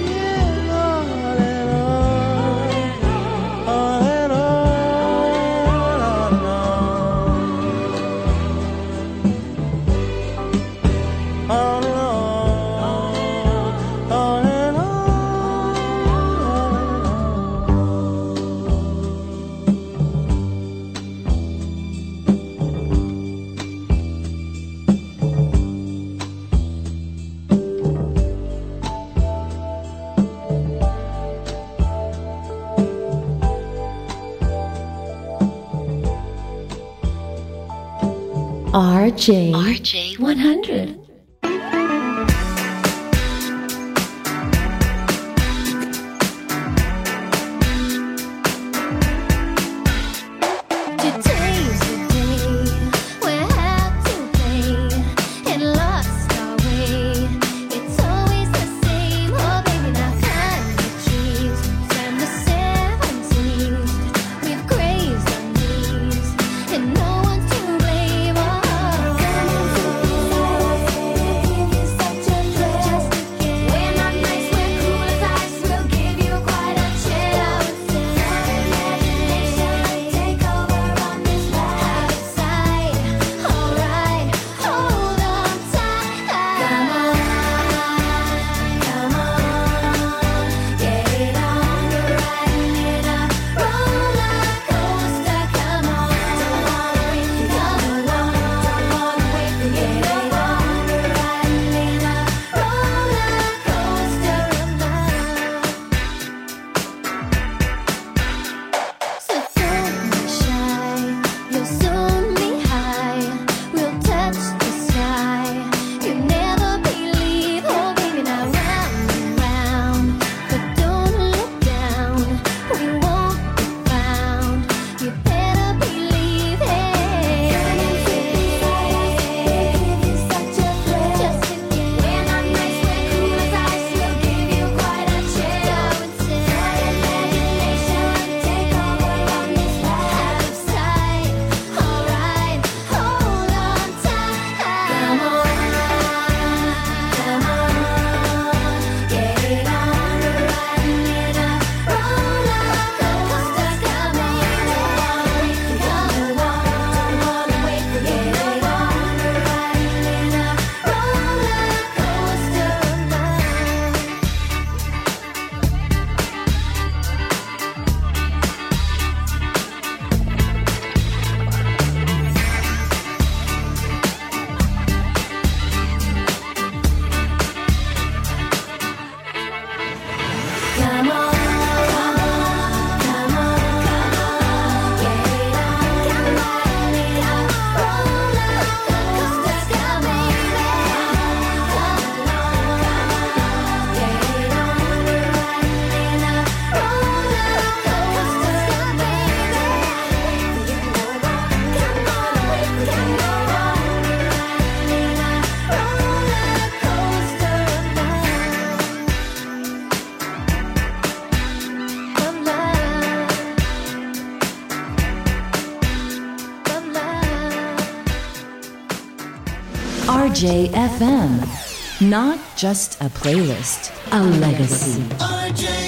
RJ100. RJFM. Not just a playlist, a legacy. need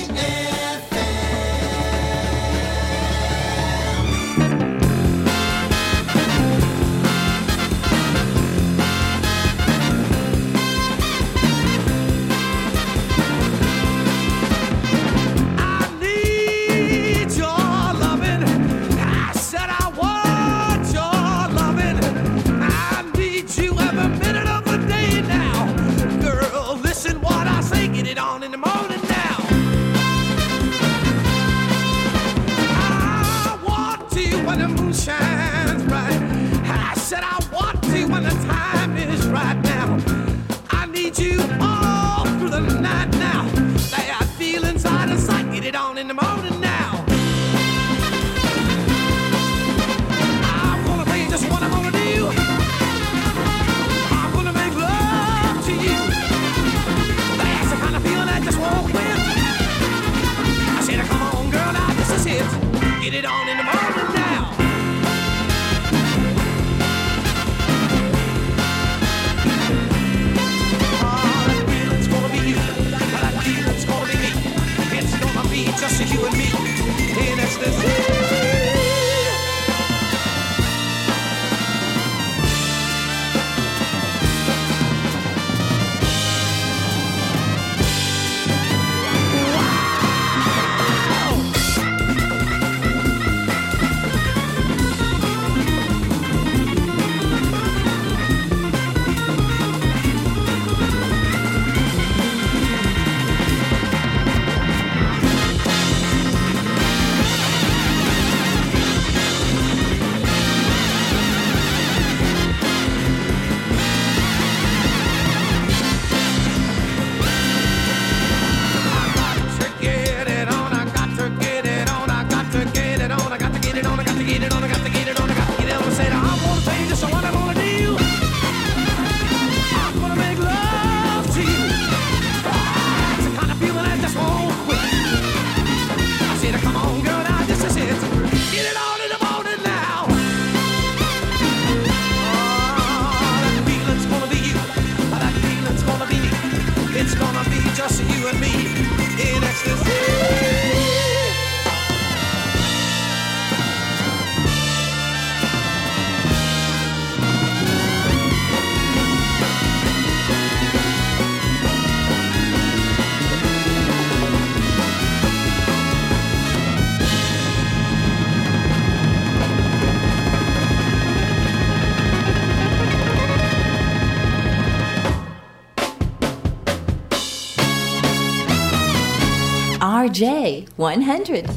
100.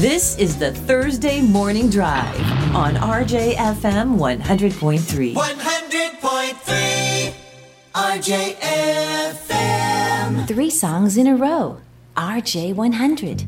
This is the Thursday Morning Drive on RJFM 100.3. 100.3 RJFM. Three songs in a row. RJ 100.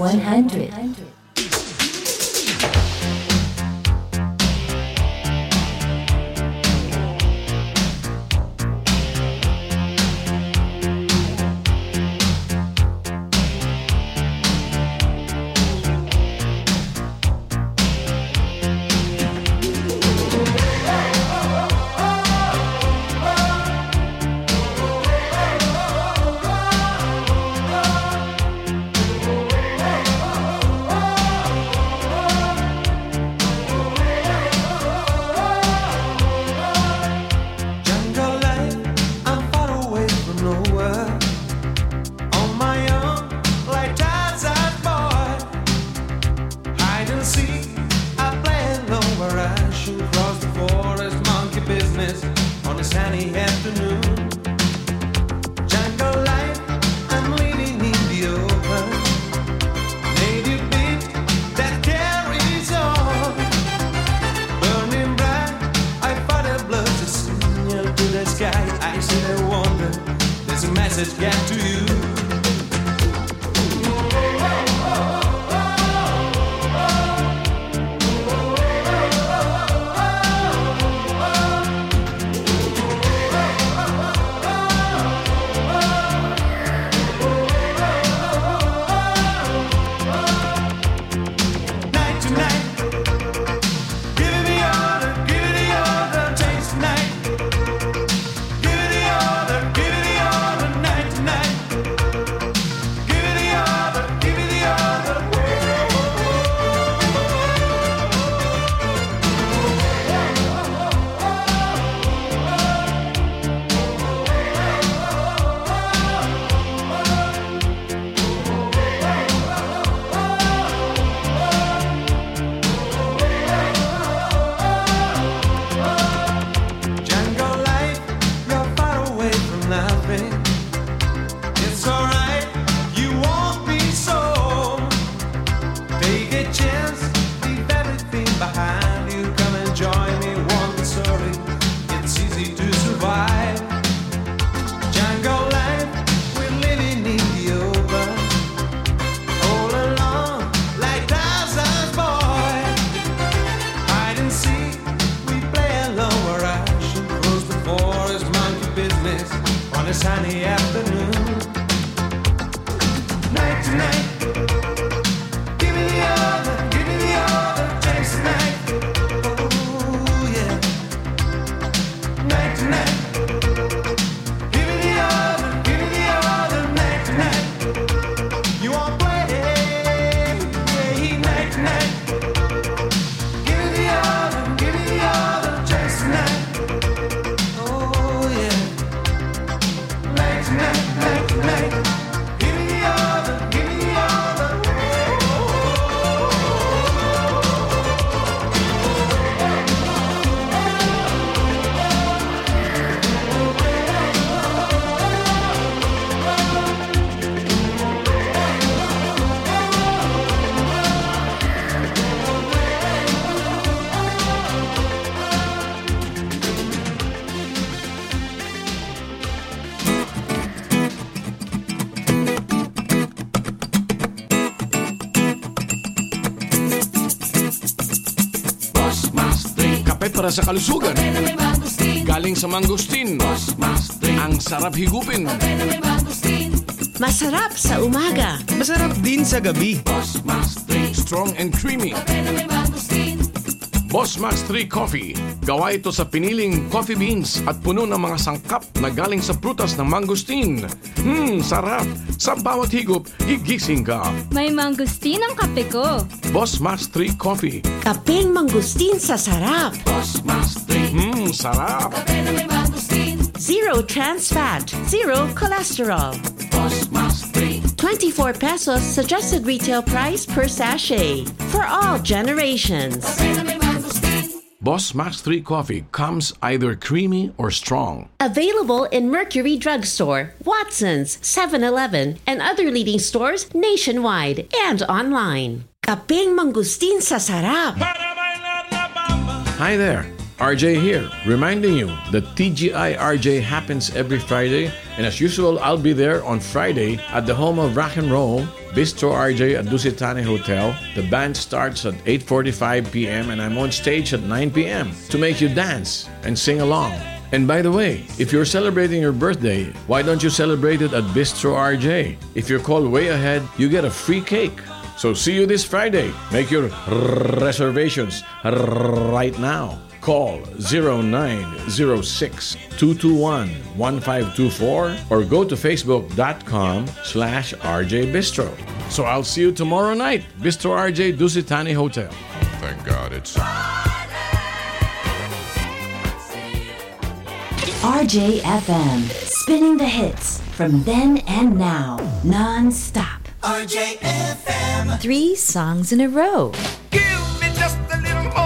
100. Kape para sa kalusugan. Galing sa mangustin. Ang sarap higupin. Masarap sa umaga. Masarap din sa gabi. Strong and creamy. Boss Max 3 Coffee. Gawa ito sa piniling coffee beans at puno ng mga sangkap na galing sa prutas ng mangustin. Hmm, sarap. Sa bawat higop, gigising ka. May mangustin ang kape ko. Boss Max 3 Coffee. Kapeng mangustin sa sarap. Hmm, sarap. Zero trans fat, zero cholesterol. 24 pesos suggested retail price per sachet for all generations. Boss Max 3 Coffee comes either creamy or strong. Available in Mercury Drugstore, Watson's, 7-Eleven, and other leading stores nationwide and online. Kapeng mangustin sa sarap. Hi there, RJ here, reminding you that TGI RJ happens every Friday, and as usual, I'll be there on Friday at the home of rock and roll, Bistro RJ at Dusit Thani Hotel. The band starts at 8:45 p.m. and I'm on stage at 9 p.m. to make you dance and sing along. And by the way, if you're celebrating your birthday, why don't you celebrate it at Bistro RJ? If you're called way ahead, you get a free cake. So see you this Friday. Make your reservations right now. Call 0906-221-1524 or go to facebook.com slash RJ Bistro. So I'll see you tomorrow night, Bistro RJ Dusit Thani Hotel. Thank God it's RJFM, spinning the hits from then and now, non-stop. RJFM. Three songs in a row. Give me just a little more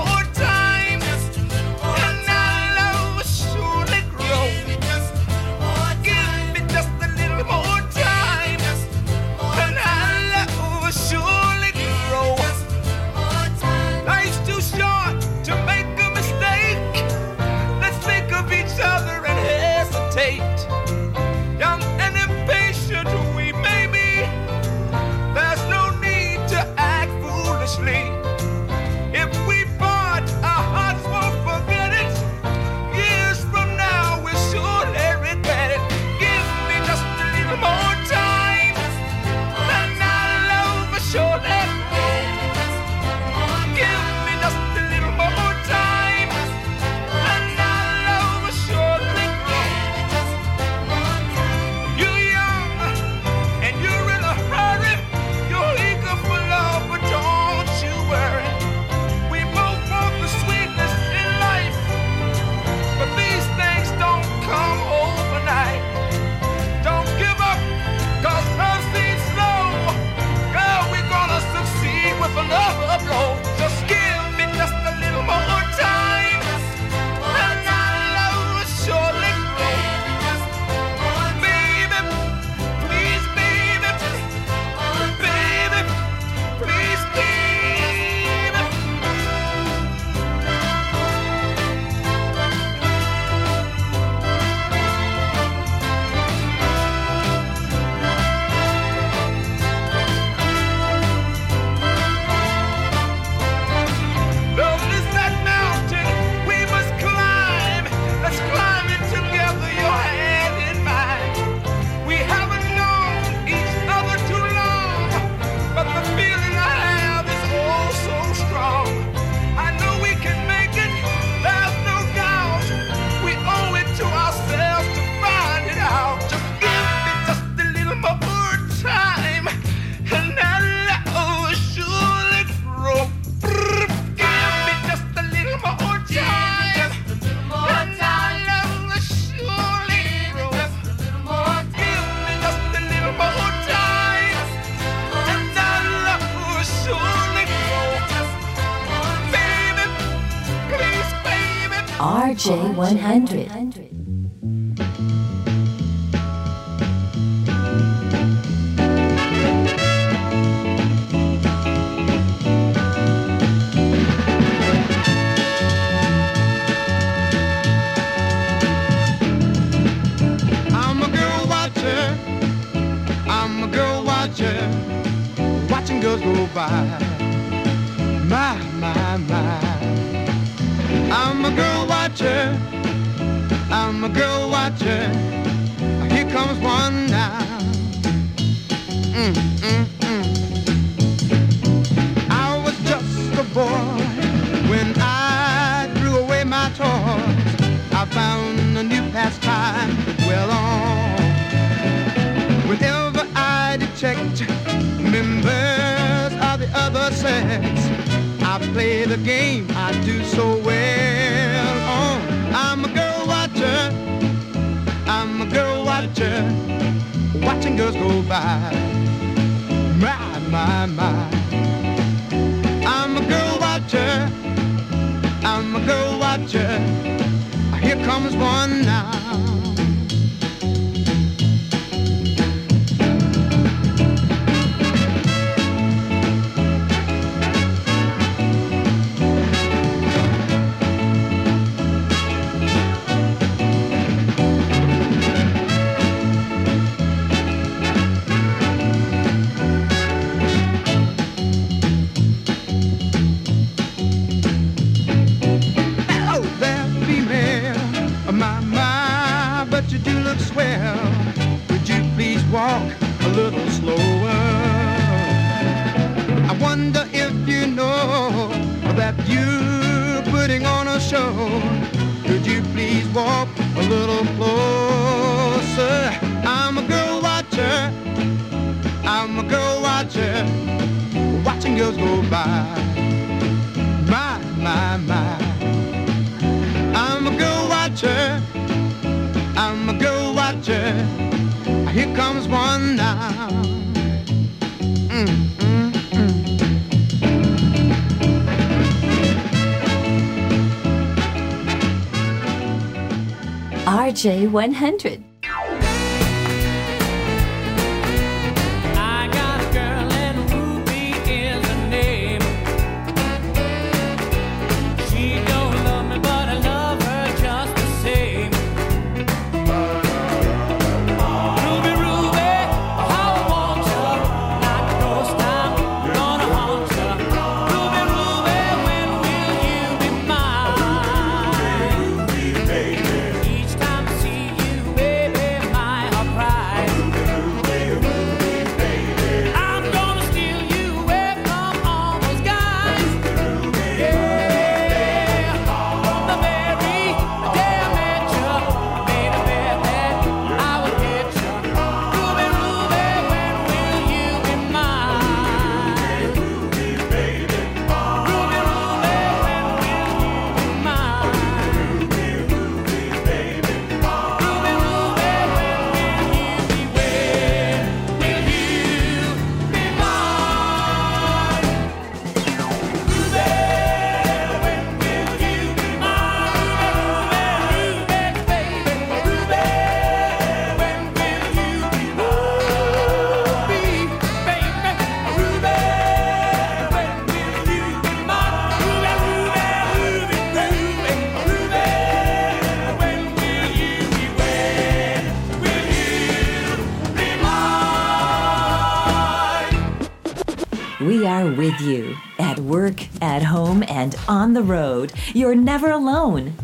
100.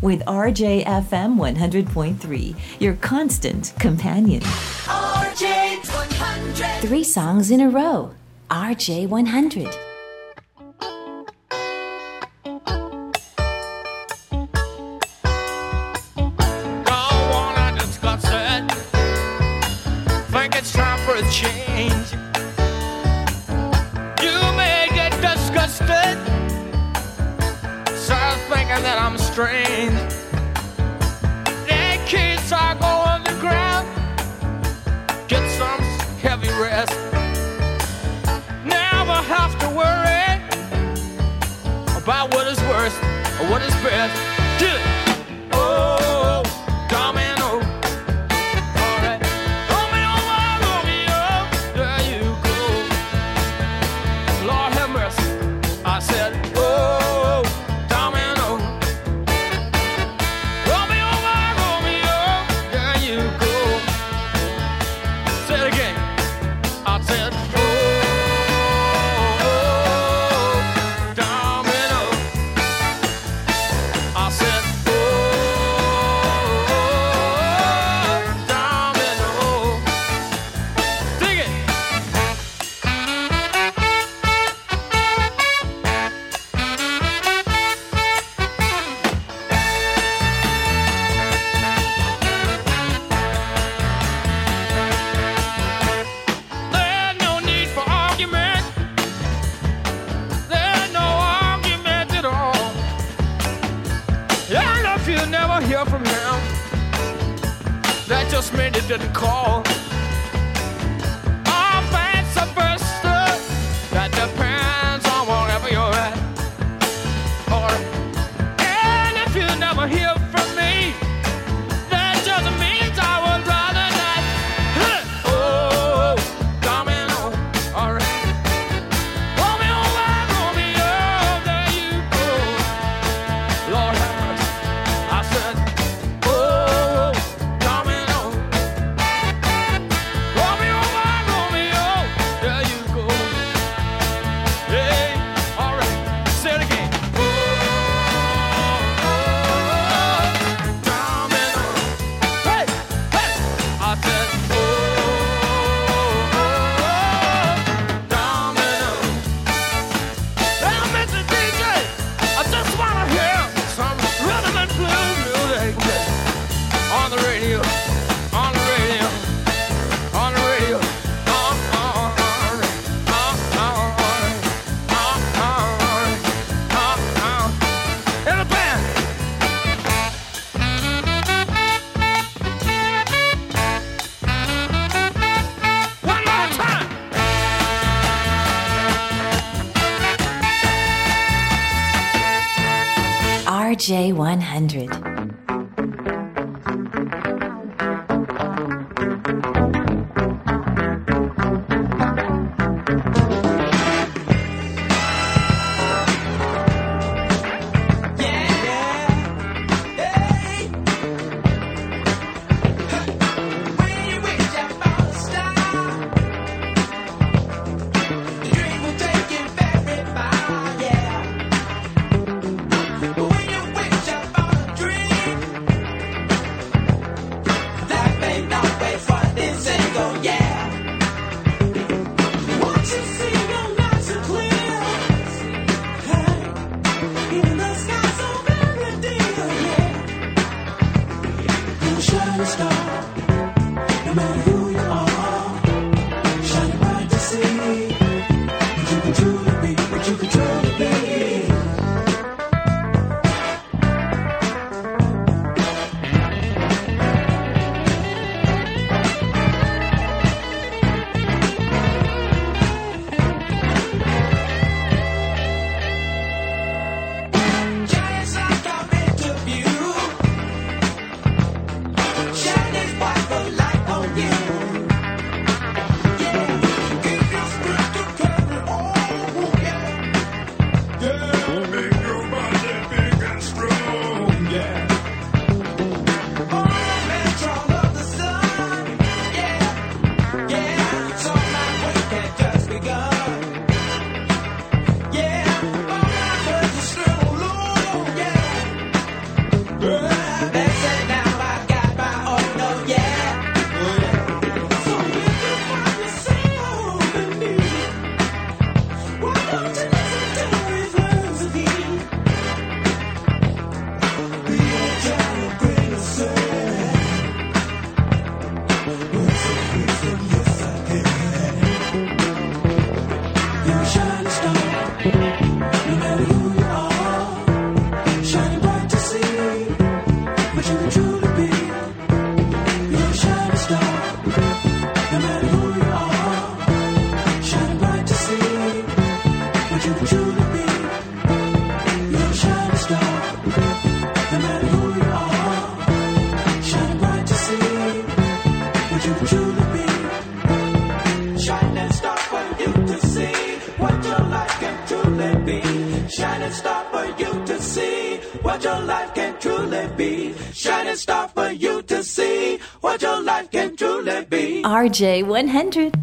with RJFM 100.3, your constant companion. RJ 100. Three songs in a row. RJ 100. J100. RJ100.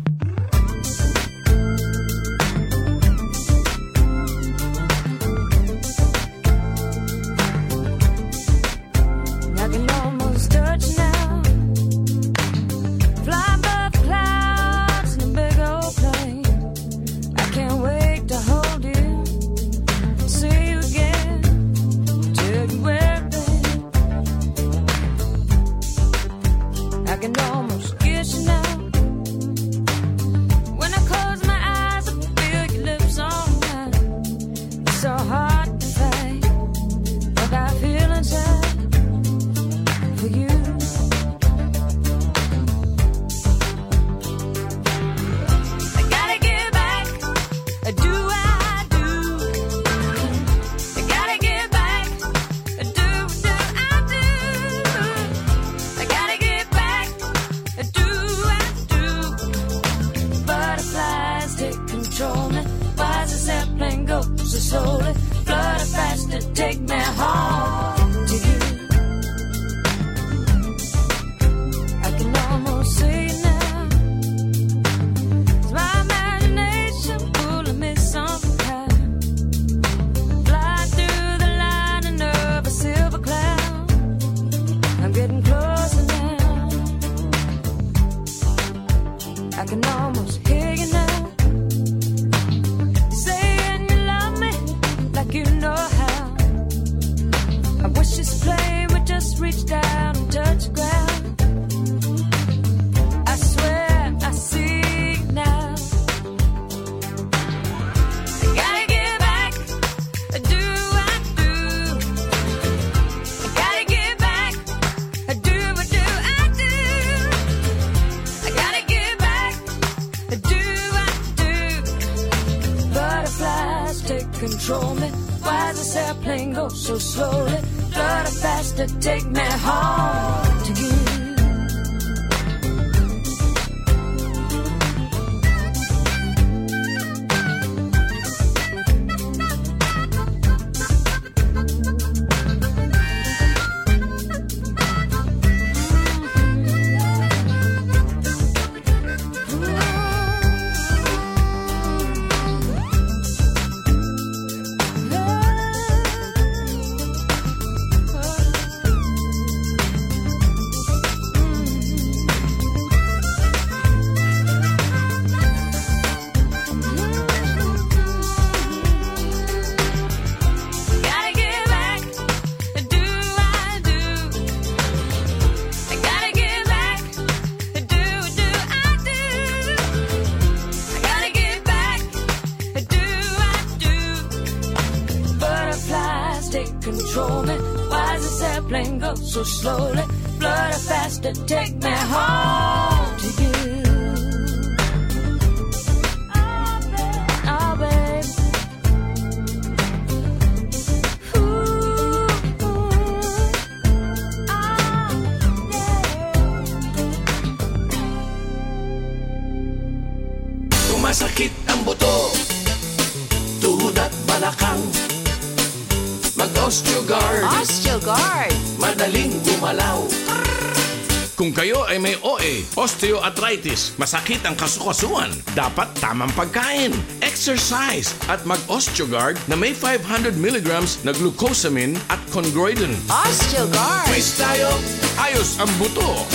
Osteoarthritis, masakit ang kasukasuan, dapat tamang pagkain, exercise, at mag-Osteogard na may 500 milligrams na glucosamine at chondroitin. Osteogard Quiz tayo Ayos ang buto!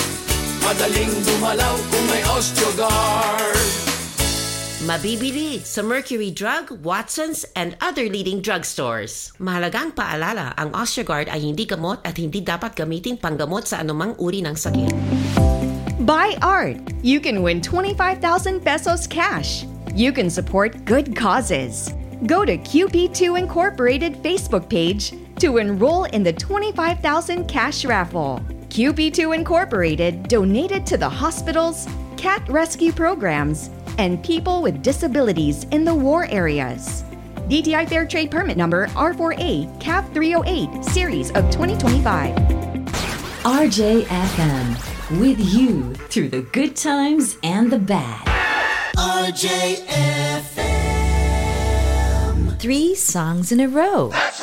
Madaling gumalaw kung may Osteogard Mabibili sa Mercury Drug, Watson's, and other leading drugstores. Mahalagang paalala, ang Osteogard ay hindi gamot at hindi dapat gamitin panggamot sa anumang uri ng sakit. Buy art. You can win 25,000 pesos cash. You can support good causes. Go to QP2 Incorporated Facebook page to enroll in the 25,000 cash raffle. QP2 Incorporated donated to the hospitals, cat rescue programs, and people with disabilities in the war areas. DTI Fair Trade Permit Number R4A CAF 308 Series of 2025. RJFM, with you through the good times and the bad. RJFM. Three songs in a row. That's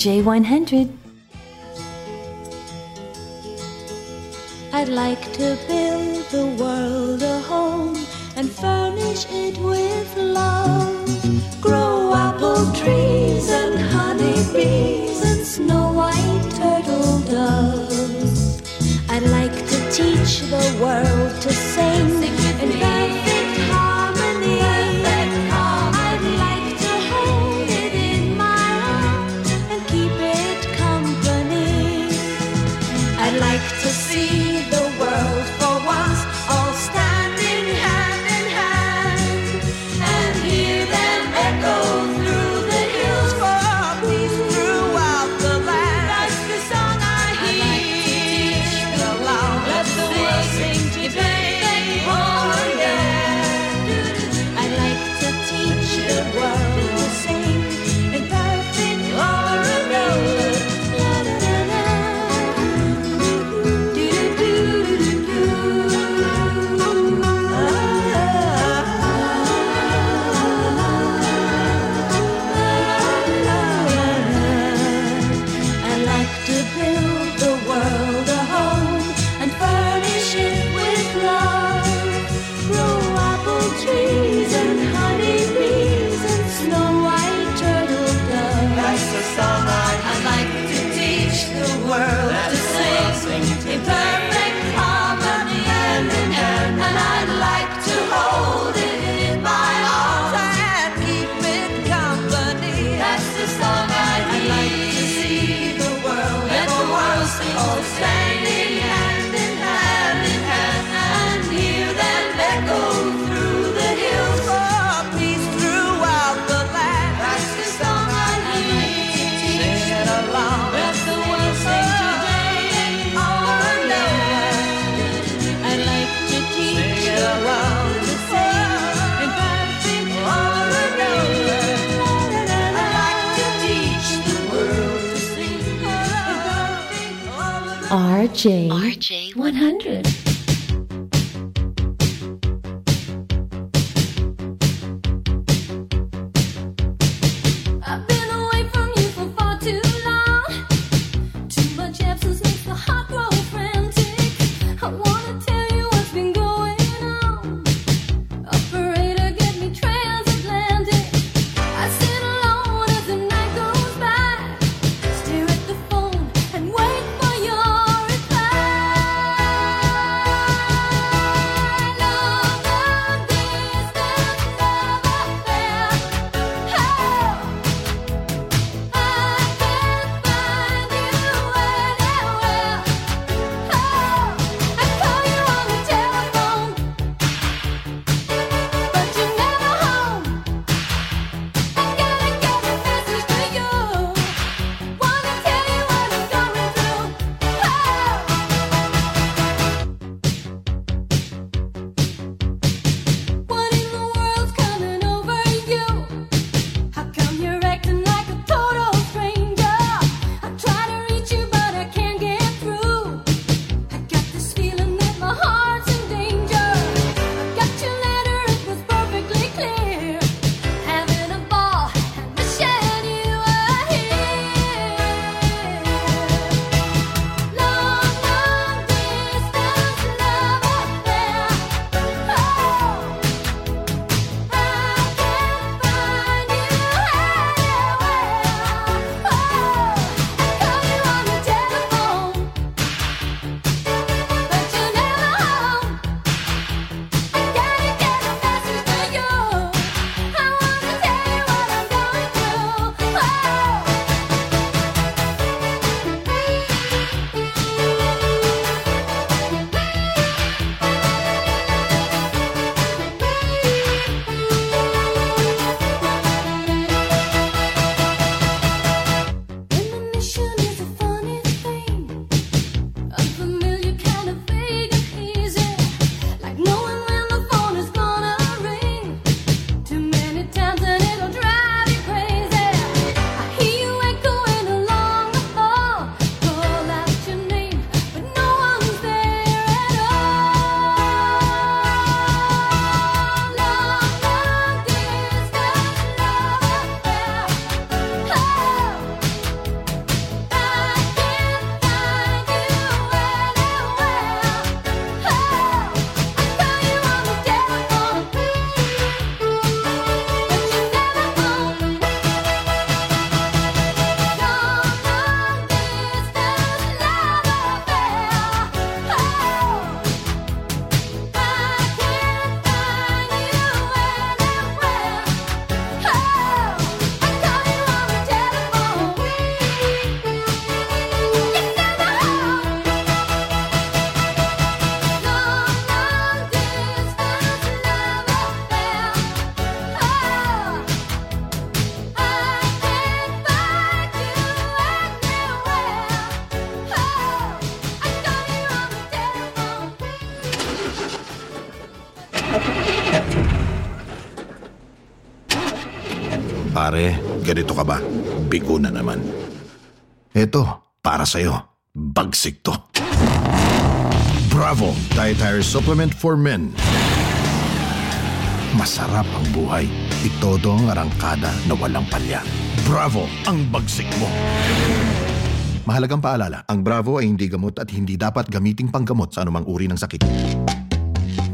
LJ100. I'd like to build the world a home and furnish it with love. Grow apple trees and honey bees and snow white turtle doves. I'd like to teach the world to sing, sing and RJ, RJ 100. Ganito ka ba? Bigo na naman. Eto, para sa'yo. Bagsik to. Bravo! Dietary Supplement for Men. Masarap ang buhay. Itodo ang arangkada na walang palya. Bravo! Ang bagsik mo! Mahalagang paalala, ang Bravo ay hindi gamot at hindi dapat gamiting panggamot sa anumang uri ng sakit.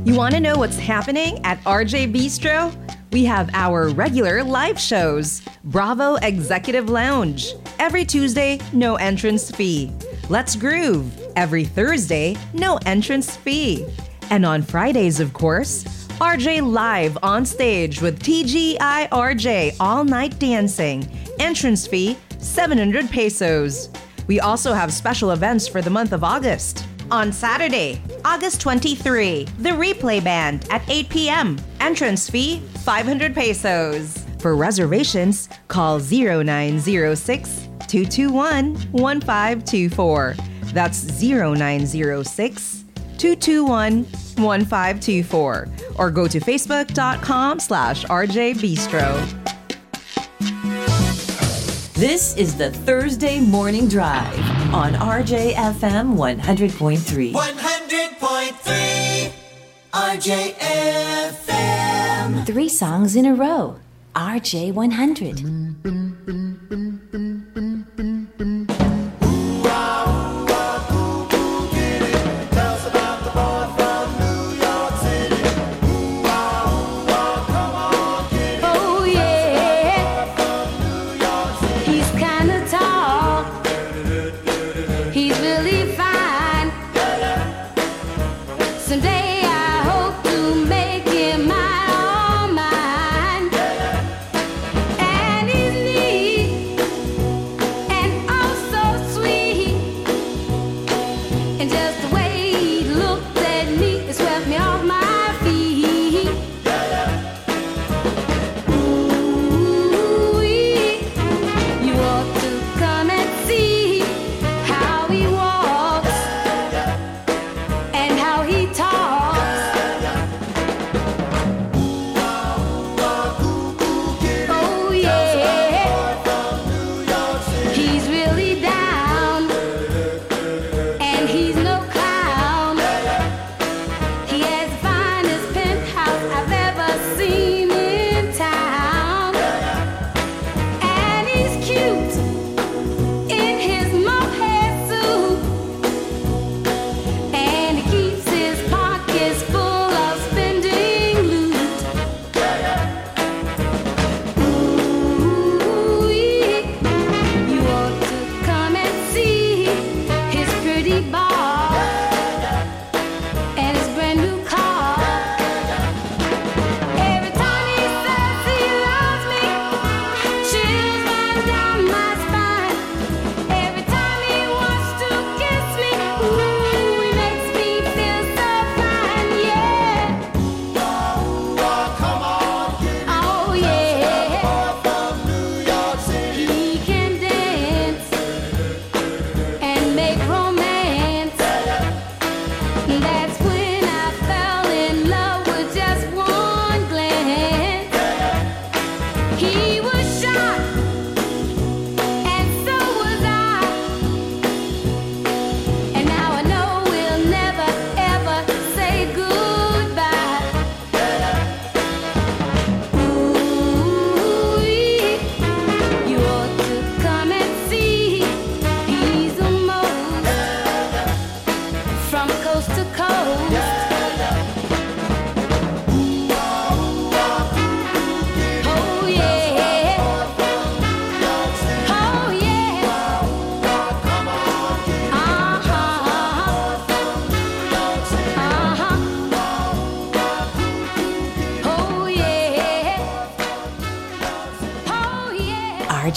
You want to know what's happening at RJ Bistro? We have our regular live shows Bravo Executive Lounge. Every Tuesday, no entrance fee. Let's Groove. Every Thursday, no entrance fee. And on Fridays, of course, RJ Live on stage with TGI RJ All Night Dancing. Entrance fee 700 pesos. We also have special events for the month of August. On Saturday, August 23, the Replay Band at 8 p.m. Entrance fee 500 pesos. For reservations, call 0906 221 1524. That's 0906 221 1524. Or go to facebook.com slash RJ Bistro. This is the Thursday Morning Drive on RJFM 100.3. 100.3 RJFM. Three songs in a row. RJ100.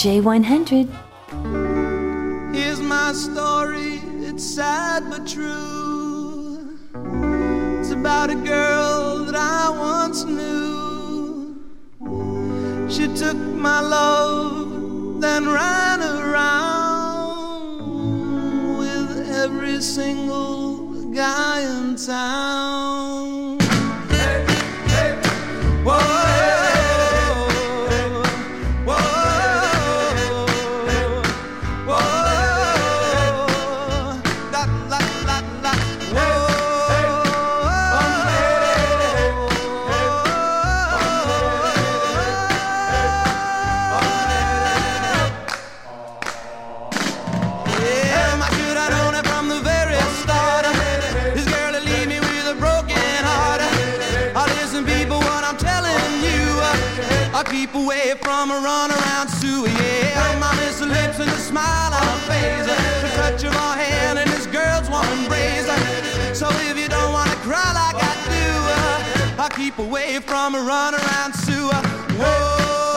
J100. run around to yeah. My miss lips and the smile on her face. The touch of her hand and this girl's one embrace. So if you don't wanna cry like I do, uh, I keep away from a run around to whoa.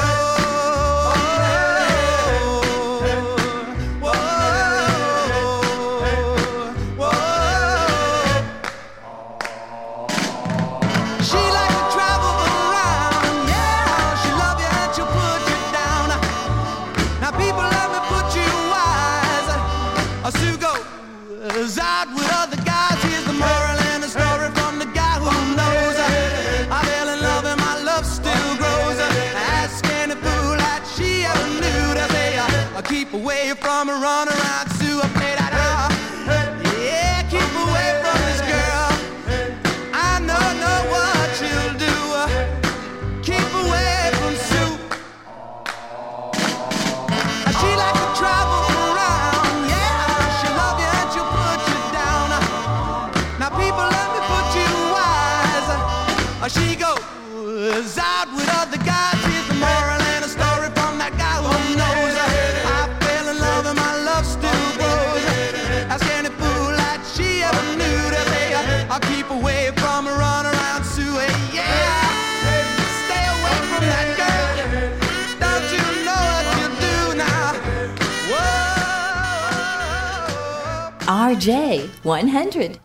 J one hundred.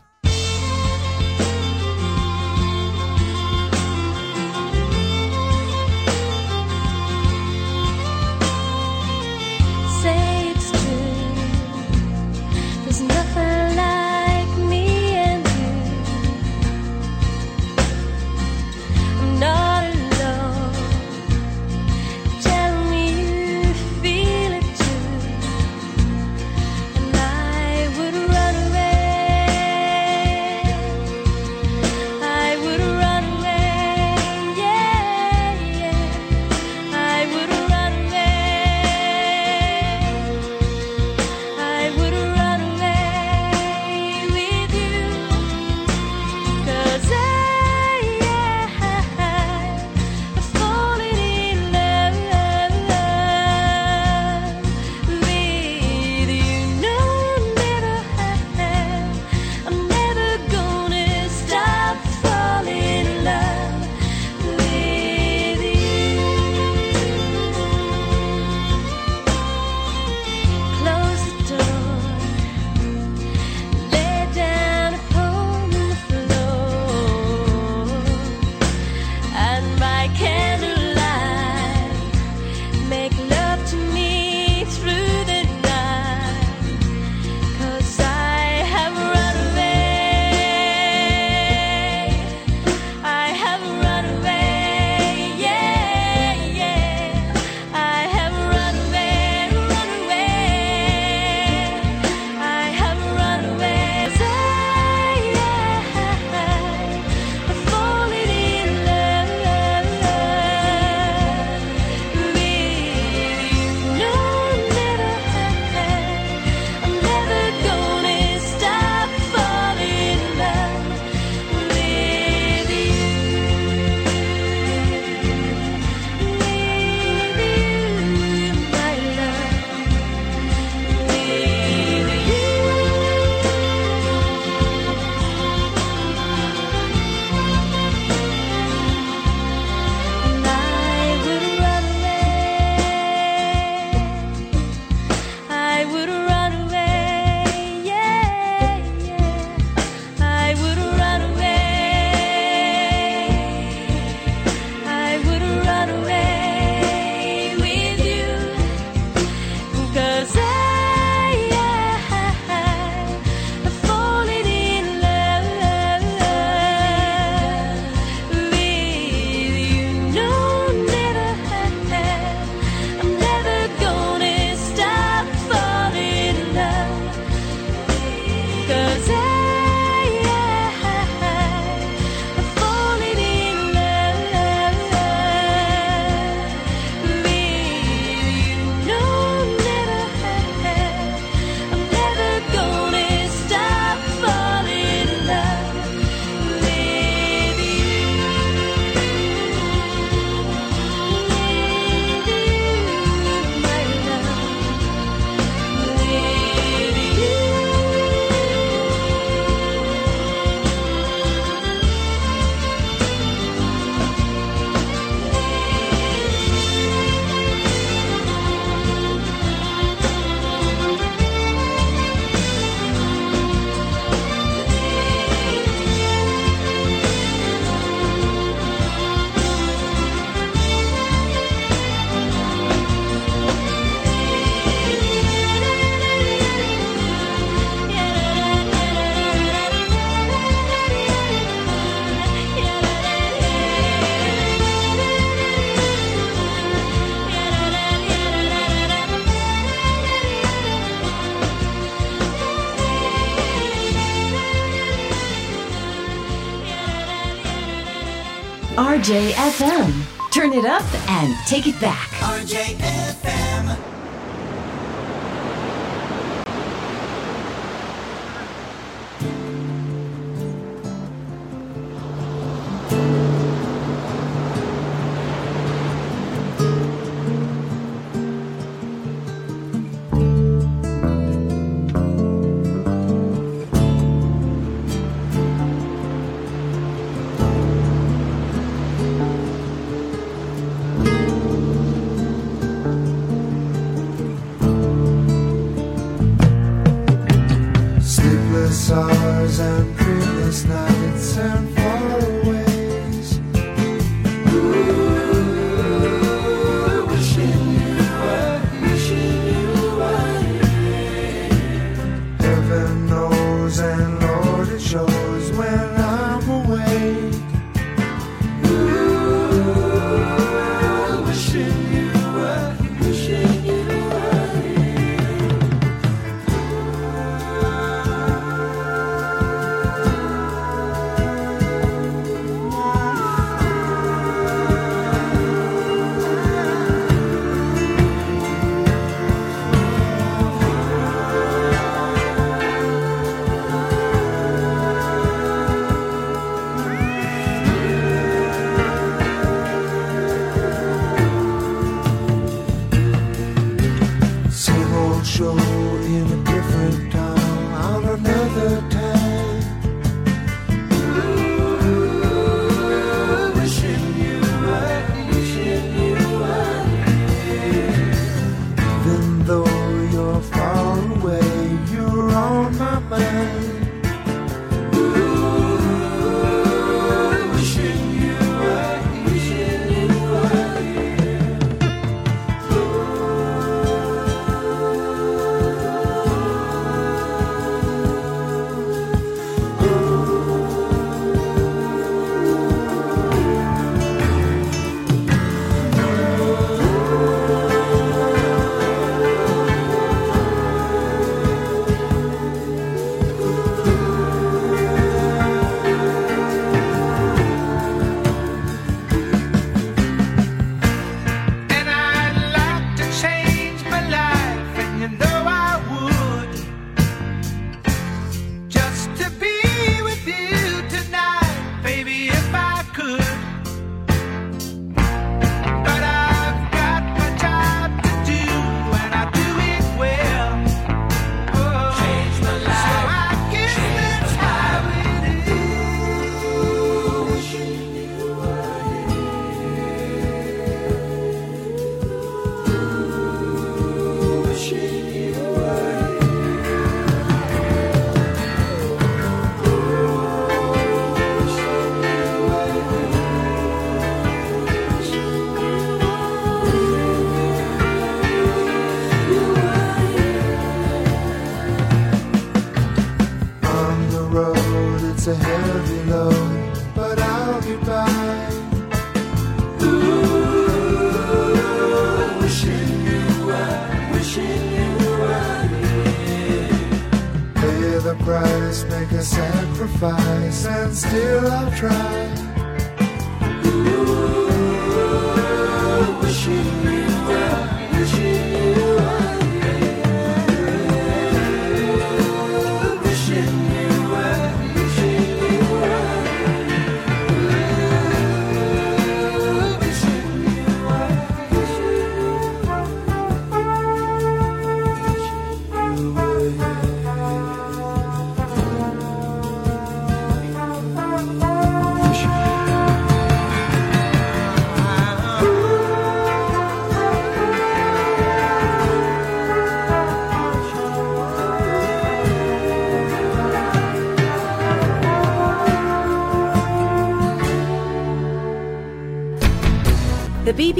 RJFM. Turn it up and take it back. RJFM.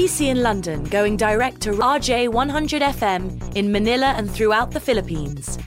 BBC in London going direct to RJ 100 FM in Manila and throughout the Philippines.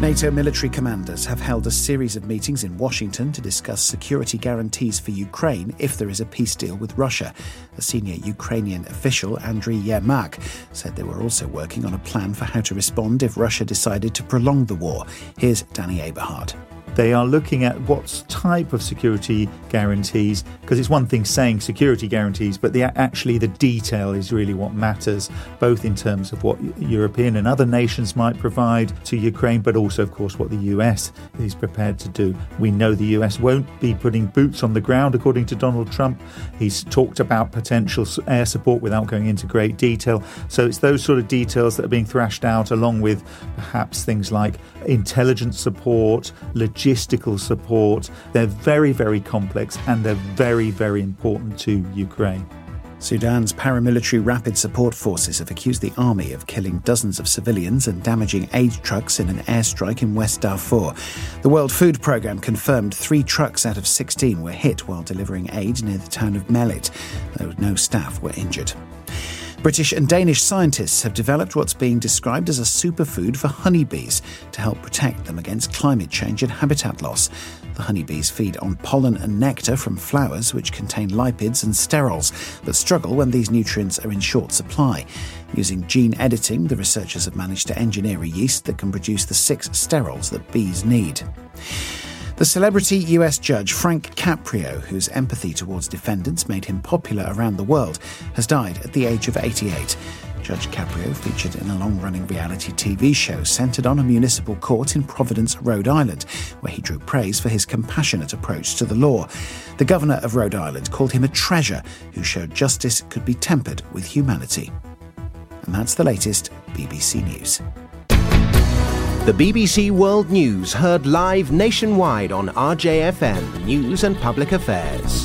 NATO military commanders have held a series of meetings in Washington to discuss security guarantees for Ukraine if there is a peace deal with Russia. A senior Ukrainian official, Andriy Yermak, said they were also working on a plan for how to respond if Russia decided to prolong the war. Here's Danny Aberhard. They are looking at what type of security guarantees, because it's one thing saying security guarantees, but the, actually the detail is really what matters, both in terms of what European and other nations might provide to Ukraine, but also, of course, what the US is prepared to do. We know the US won't be putting boots on the ground, according to Donald Trump. He's talked about potential air support without going into great detail. So it's those sort of details that are being thrashed out, along with perhaps things like intelligence support, logistical support. They're very, very complex and they're very, very important to Ukraine. Sudan's paramilitary rapid support forces have accused the army of killing dozens of civilians and damaging aid trucks in an airstrike in West Darfur. The World Food Programme confirmed three trucks out of 16 were hit while delivering aid near the town of Mellit, though no staff were injured. British and Danish scientists have developed what's being described as a superfood for honeybees to help protect them against climate change and habitat loss. Honeybees feed on pollen and nectar from flowers which contain lipids and sterols, but struggle when these nutrients are in short supply. Using gene editing, the researchers have managed to engineer a yeast that can produce the six sterols that bees need. The celebrity US judge Frank Caprio, whose empathy towards defendants made him popular around the world, has died at the age of 88. Judge Caprio featured in a long running reality TV show centered on a municipal court in Providence, Rhode Island, where he drew praise for his compassionate approach to the law. The governor of Rhode Island called him a treasure who showed justice could be tempered with humanity. And that's the latest BBC News. The BBC World News heard live nationwide on RJFM News and Public Affairs.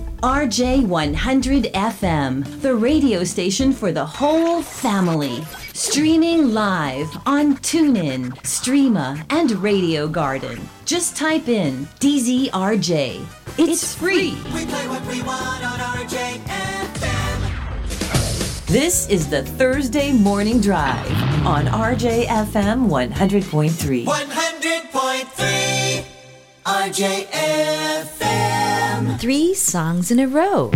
RJ100 FM, the radio station for the whole family. Streaming live on TuneIn, Streama, and Radio Garden. Just type in DZRJ. It's free. We play what we want on RJFM. This is the Thursday Morning Drive on RJFM 100.3. 100.3 RJFM. Three songs in a row.